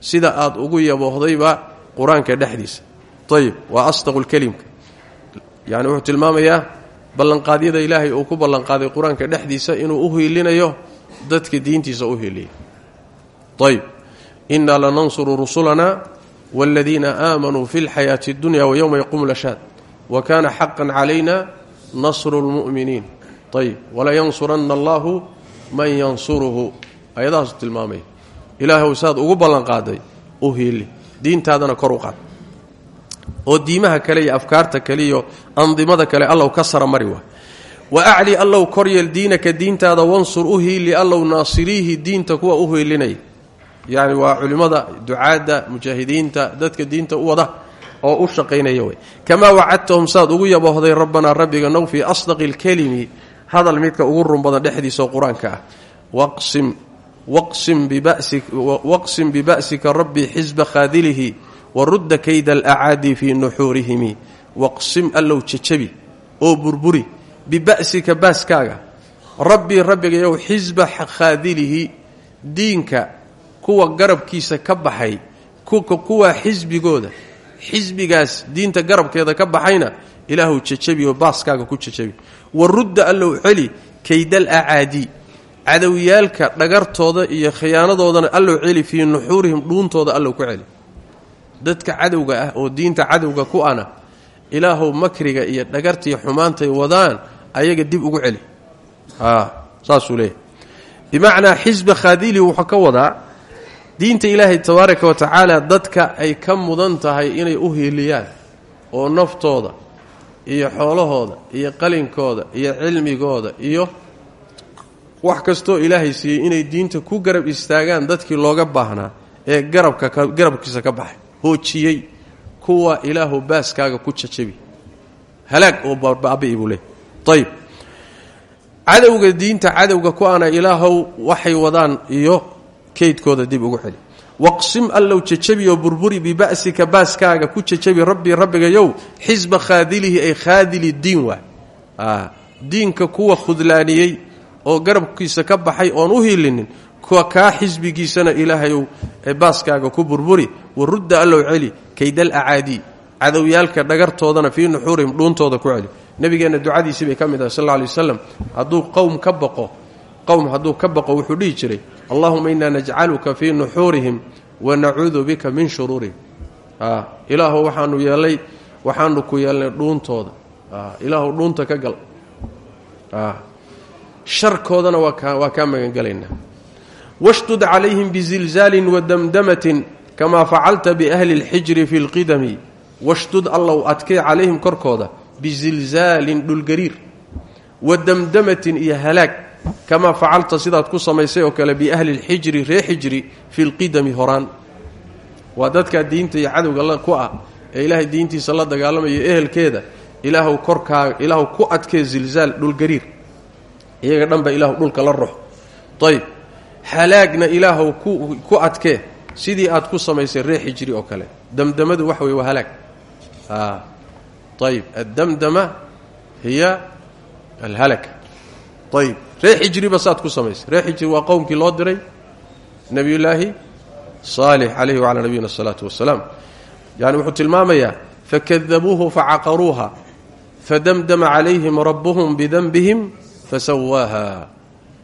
sida aad ugu yaboohdayba qur'aanka dhexdiisa. Ayib waa asdaqu lkelimka yani wuxuu tilmaamayaa ballanqaadyada ilaahay uu ku ballanqaaday qur'aanka dhexdiisa inuu u hiilinayo dadka diintiisa u hiiliya ayb innaa lanansuru rusulana waaladiina aamanuu fi lxayaati اddunya wa yowma yaquumu lashaad wa kaana xaqan calayna nasru lmu'miniin ayb walayansuranna allahu man yansuruhu. Ayadahaasu tilmaamaya ilaahw saad ugu ballanqaaday u hiili diintaadana kor u qaad. Oo diimaha kale iyo afkaarta kale iyo andimada kale allow ka sara mari waa. Wa acli allow koryeel diinaka diintaada wansur u hiili allow naasiriihi diinta kuwa u hiilinaya yacni waa culimmada ducaadda mujaahidiinta dadka diinta u wada oo u shaqaynaya wey kamaa wacadtahum saad ugu yabohday rabbanaa rabbiga now fii asdaqi اlkelimi hadal midka ugu run badan dhexdiisaoo qur'aanka ah. Waqsim waqsim biba'sika rabbii xisba khaadilihi warudda kayda alacaadi fii nuxuurihimi. Waqsim allow jejabi oo burburi biba'sika baaskaaga. Rabbii rabbigayow xisba khaadilihi diinka kuwa garabkiisa ka baxay kuwaa xisbigooda xisbigaas diinta garabkeeda ka baxayna ilaahu jajabi oo baaskaaga ku jajabi wa rudda allow celi kaydal acaadii cadowyaalka dhagartooda iyo khiyaanadoodana allow celi fii nuxuurihim dhuuntooda allow ku celi dadka cadowga ah oo diinta cadowga ku ana ilaahow makriga iyo dhagartiiyo xumaantay wadaan ayaga dib ugu celi saasuu leeyahy bimacnaa xisba khaadili wuxuu ka wadaa diinta ilaahay tabaaraka wa tacaala dadka ay ka mudan tahay inay u hiiliyaan oo naftooda iyo xoolahooda iyo qalinkooda iyo cilmigooda iyo wax kastoo ilaahay siiyey inay diinta ku garab istaagaan dadkii looga baahnaa ee garabka garabkiisa ka baxay. Hoojiyey kuwa ilaahu baaskaaga ku jajabi. Halaag oo baabi'i buu leey ayb cadowga diinta cadowga ku ana ilaahow waxay wadaan iyo kaydkooda dib ugu celi waqsim allow jajabi oo burburi biba'sika baaskaaga ku jajabi rabbii rabbigayow xisba khaadilihi ay khaadili diin waa diinka kuwa khudlaaniyey oo garabkiisa ka baxay oon u hiilinin kuwa kaa xisbigiisana ilaahayow baaskaaga ku burburi wa rudda allow celi kaydal acaadii cadowyaalka dhagartoodana fii nuxuurihim dhuuntooda ku celi. Nabigeenna ducadiisii bay ka mid ahay sal lla lay waslam hadduu qowm ka baqo qowm hadduu ka baqo wuxuu dhihi jiray allahuma inaa najcaluka fii nuxuurihim wa nacuudu bika min shuruurihim ilaahu waxaanu yeelay waxaanu ku yeelnay dhuuntooda. Ilaahu dhuunta ka gal. Sharkoodana waa kaa magangelaynaa. Washdud calayhim bizilzaalin wadamdamatin kamaa facalta biahli اlxijri fi اlqidami washdud allow adkee calayhim korkooda bizilzaalin dhulgariir wa damdamatin iyo halaag kamaa facalta sidaad ku samaysay oo kale biahli اlxijri ree xijri fi lqidami horaan waa dadkaa diinta iyo cadowga ku ah ee ilaahay diintiisa la dagaalamayo ehelkeeda ilaahw korkaaga ilaahu ku adkee zilzaal dhulgariir iyaga dhanba ilaahu dhulka la rox ayb halaagna ilaahu ku adkee sidii aad ku samaysay ree xijri oo kale damdamadu wax wey waa halaag ayb addamdama hiya alhalaka ayb ree xijriba saad ku samaysay. Ree xijri waa qowmkii loo diray. Nebiyullaahi saalix calayhi wacalaa nabiyina asalaatu wasalaam yani wuxuu tilmaamayaa fakadabuuhu facaqaruuha fadamdama calayhim rabbuhum bidanbihim fasawaaha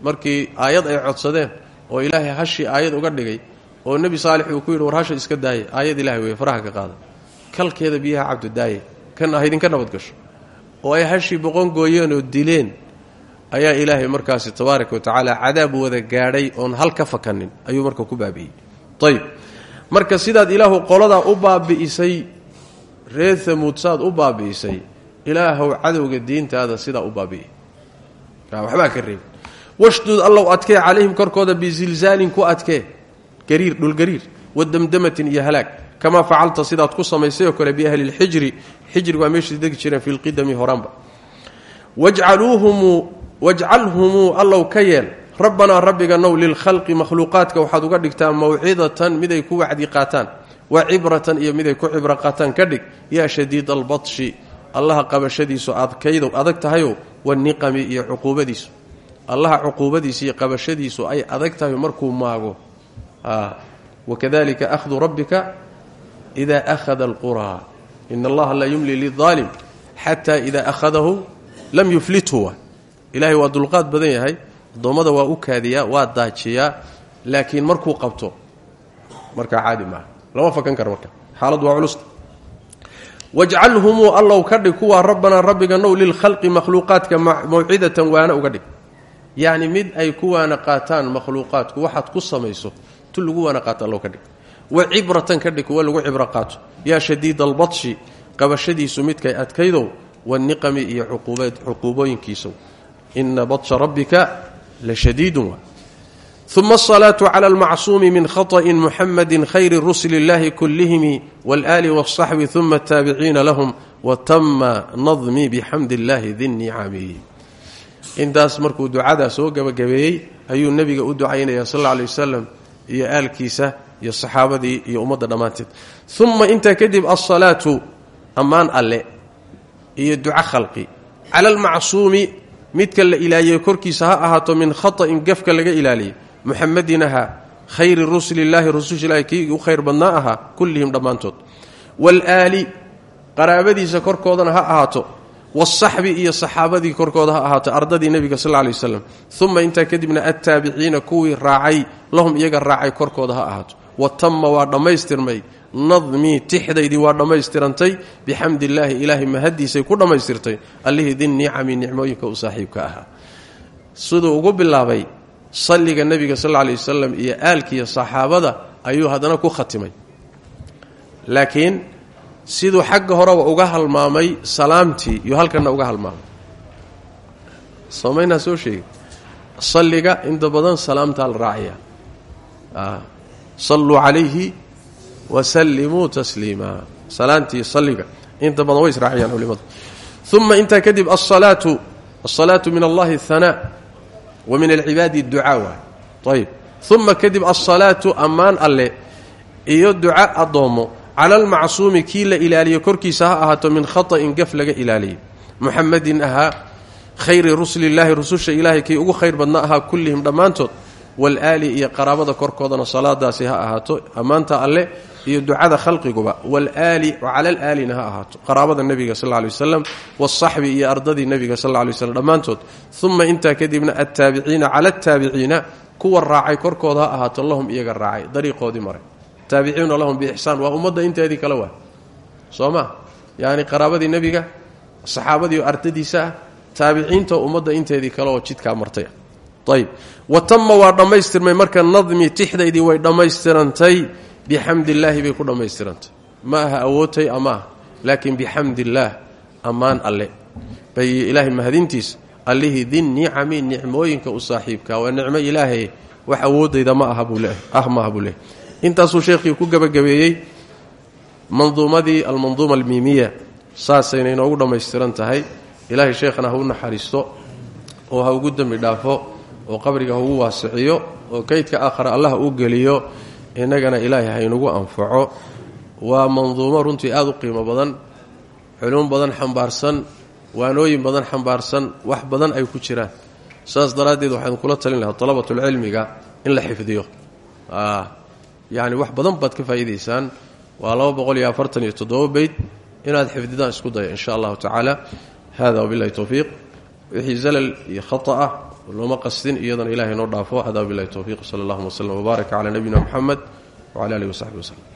markii aayad ay codsadeen oo ilaahay hashii aayad uga dhigay oo nebi saalix uu ku yidhi war hasha iska daaya aayad ilahay wey faraha ka qaada. Kalkeeda biyaha cabdu daaye kan ah idinka nabad gasho. Oo ay hashii boqon gooyeen oo dileen ayaa ilaahay markaasi tabaaraka wa tacaala cadaab wada gaadhay oon hal ka fakanin ayuu marka ku baabi'iyey. Ayb marka sidaad ilaahu qoladaa u baabi'isay reer hamuud saad u baabi'isay ilaahow cadowga diintaada sidaa u baabi'i waxbaa ka reebin. Washdud allow adkee calayhim korkooda bizilzaalin ku adkee. Gariir dhulgariir wadamdamatin iyo halaag. Kamaa facalta sidaad ku samaysay oo kale biahli lxijri xijri waa meeshay degi jireen fi lqidami horaanba wajcalhumuu allow ka yeel. Rabbanaa rabbiga now lilkhalqi makhluuqaadka waxaad uga dhigtaa mawcidatan miday ku wacdi qaataan wa cibratan iyo miday ku cibro qaataan ka dhig. Yaa shadiid albatshi allaha qabashadiisu adkaydow adag tahayow waniqami iyo cuquubadiisu. Allaha cuquubadiisa iyo qabashadiisu ay adag tahay markuu maago. Wakadalika ahdu rabbika ida ahada alquraa. In allaha la yumli liaalim xata ida ahadahu lam yuflithu ilahay waa dulqaad badan yahay. Addoommada waa u kaadiyaa waa daajiyaa laakiin markuu qabto markaa caadi maaha. Lama fakan karo marka. Xaaladu waa culusta wajcalhumuu allow ka dhig kuwaa rabbanaa rabbiga now lilkhalqi makhluuqaadka mawcidatan waana uga dhig. Yacni mid ay ku waana qaataan makhluuqaadku waxaad ku samayso tu lagu waana qaato allow ka wa cibratan ka dhig kuwa lagu cibro qaato. Yaa shadiid albatshi qabashadiisu midkay adkaydow waniqami iyo cuquubooyinkiisow ina batsha rabbika la shadiidun uma asalaatu cala almacsuumi min khaطa'in muxamadi khayri rusuli اllahi kullihim wاlآli wالصaxbi uma ataabiciina lahum watama nadmi bixamdi اllahi dinicami intaas markuu ducadaa soo gebagabeeyey ayuu nebiga u ducaynaya sal alla alay wasalam iyo aalkiisa iyo saxaabadii iyo ummadda dhammaanteed uma intaa kadib alsalaatu ammaan alle iyo duco khalqi cala almacsuumi midka la ilaaliye korkiisa ha ahaato min khata'in gafka laga ilaaliyey muxamadin ahaa khayri rusulillaahi rususha ilahi kii u khayr badnaa ahaa kullihim dhammaantood. Waalaali qaraabadiisa korkoodana ha ahaato. Wasaxbi iyo saxaabadii korkooda ha ahaato ardadii nebiga sal lla lay waslam uma intaa kadibna attaabiciina kuwii raacay lahum iyaga raacay korkooda ha ahaato wa tamma waa dhammaystirmay nadmii tixdaydii waa dhammaystirantay bixamdi illaahi ilaahay mahaddiisay ku dhammaystirtay allihii dinnicami nicmooyinka u saaxiibka ahaa. Siduu ugu bilaabay salliga nebiga sal lay wasalam iyo aalkiiyo saxaabada ayuu haddana ku khatimay. Laakiin siduu xagga horeba uga halmaamay salaamtii iyo halkanna uga halmaamay. Soomaynaa soo sheegi salliga inta badan salaamtaa la raacaya salluu calayhi wasallimuu tasliima salaantii salliga inta badan way israaciyaan culimadu uma intaa kadib asalaatu asalaatu min allahi hanaa wa min alcibaadi ducaa waay ayib uma kadib asalaatu ammaan alle iyo duca addoommo cala almacsuumi kii la ilaaliyo korkiisa ha ahaato min khata'in gaf laga ilaaliyay muxamadin ahaa khayri rusulillaahi rususha ilaahay kii ugu khayr badna ahaa kullihim dhammaantood waalaali iyo qaraabada korkoodana salaadaasi ha ahaato ammaanta alle iyo ducada khalqiguba walaali cala alaalina ha ahaato qaraabada nebiga sal lay waslam wasaxbi iyo ardadii nebiga sal lay slm dhammaantood. Uma intaa kadibna attaabiciina cala ataabiciina kuwa raacay korkooda ha ahaato lahum iyaga raacay dariiqoodii maray. Taabiciuna lahum biixsaan waa ummadda inteedii kale waa. Soo ma? Yacni qaraabadii nebiga saxaabadii oo ardadiisa ah taabiciinta inteedii kale oo jidkaa martay ayb wa tama waa dhammaystirmay marka nadmi tixdaydii way dhammaystirantay. Bixamdi illaahi bay ku dhammaystirantay. Ma aha awoodtay ama ah laakiin bixamdi illaah ammaan alle. Bay ilaahay mahadintiisa allihii din nicami nicmooyinka u saaxiibka waa nicmo ilaahay. Wax awoodayda ma ah maaha buu leehay intaasuu sheekhii ku gebagabeeyey manduumadii almanduuma almiimiya. Saasayna inoogu dhammaystiran tahay. Ilaahay sheekhana ha u naxariisto oo ha ugu dembi dhaafo oo qabriga ha ugu waasiciyo oo kaydka aakhara allah u geliyo innagana ilaahay ha inugu anfaco. Waa manduumo runtii aada u qiimo badan culuum badan xambaarsan waanooyin badan xambaarsan wax badan ay ku jiraan. Saas daraaddeed waxaan kula talin lahaa dalabatulcilmiga in la xifdiyo. Yacni wax badan baad ka faa'iidaysaan. Waa laba boqol inaad xifdidaan isku daya in sha allahu tacaala. Hada wabillahi towfiiq wixii zalal iyo ah looma qasdin iyadana ilahay noo dhaafo. Hada wabillahi towfiiq sala allahuma wslem wbaaraka calaa nabiyina muxamed wcala alihi wasaxbi waslem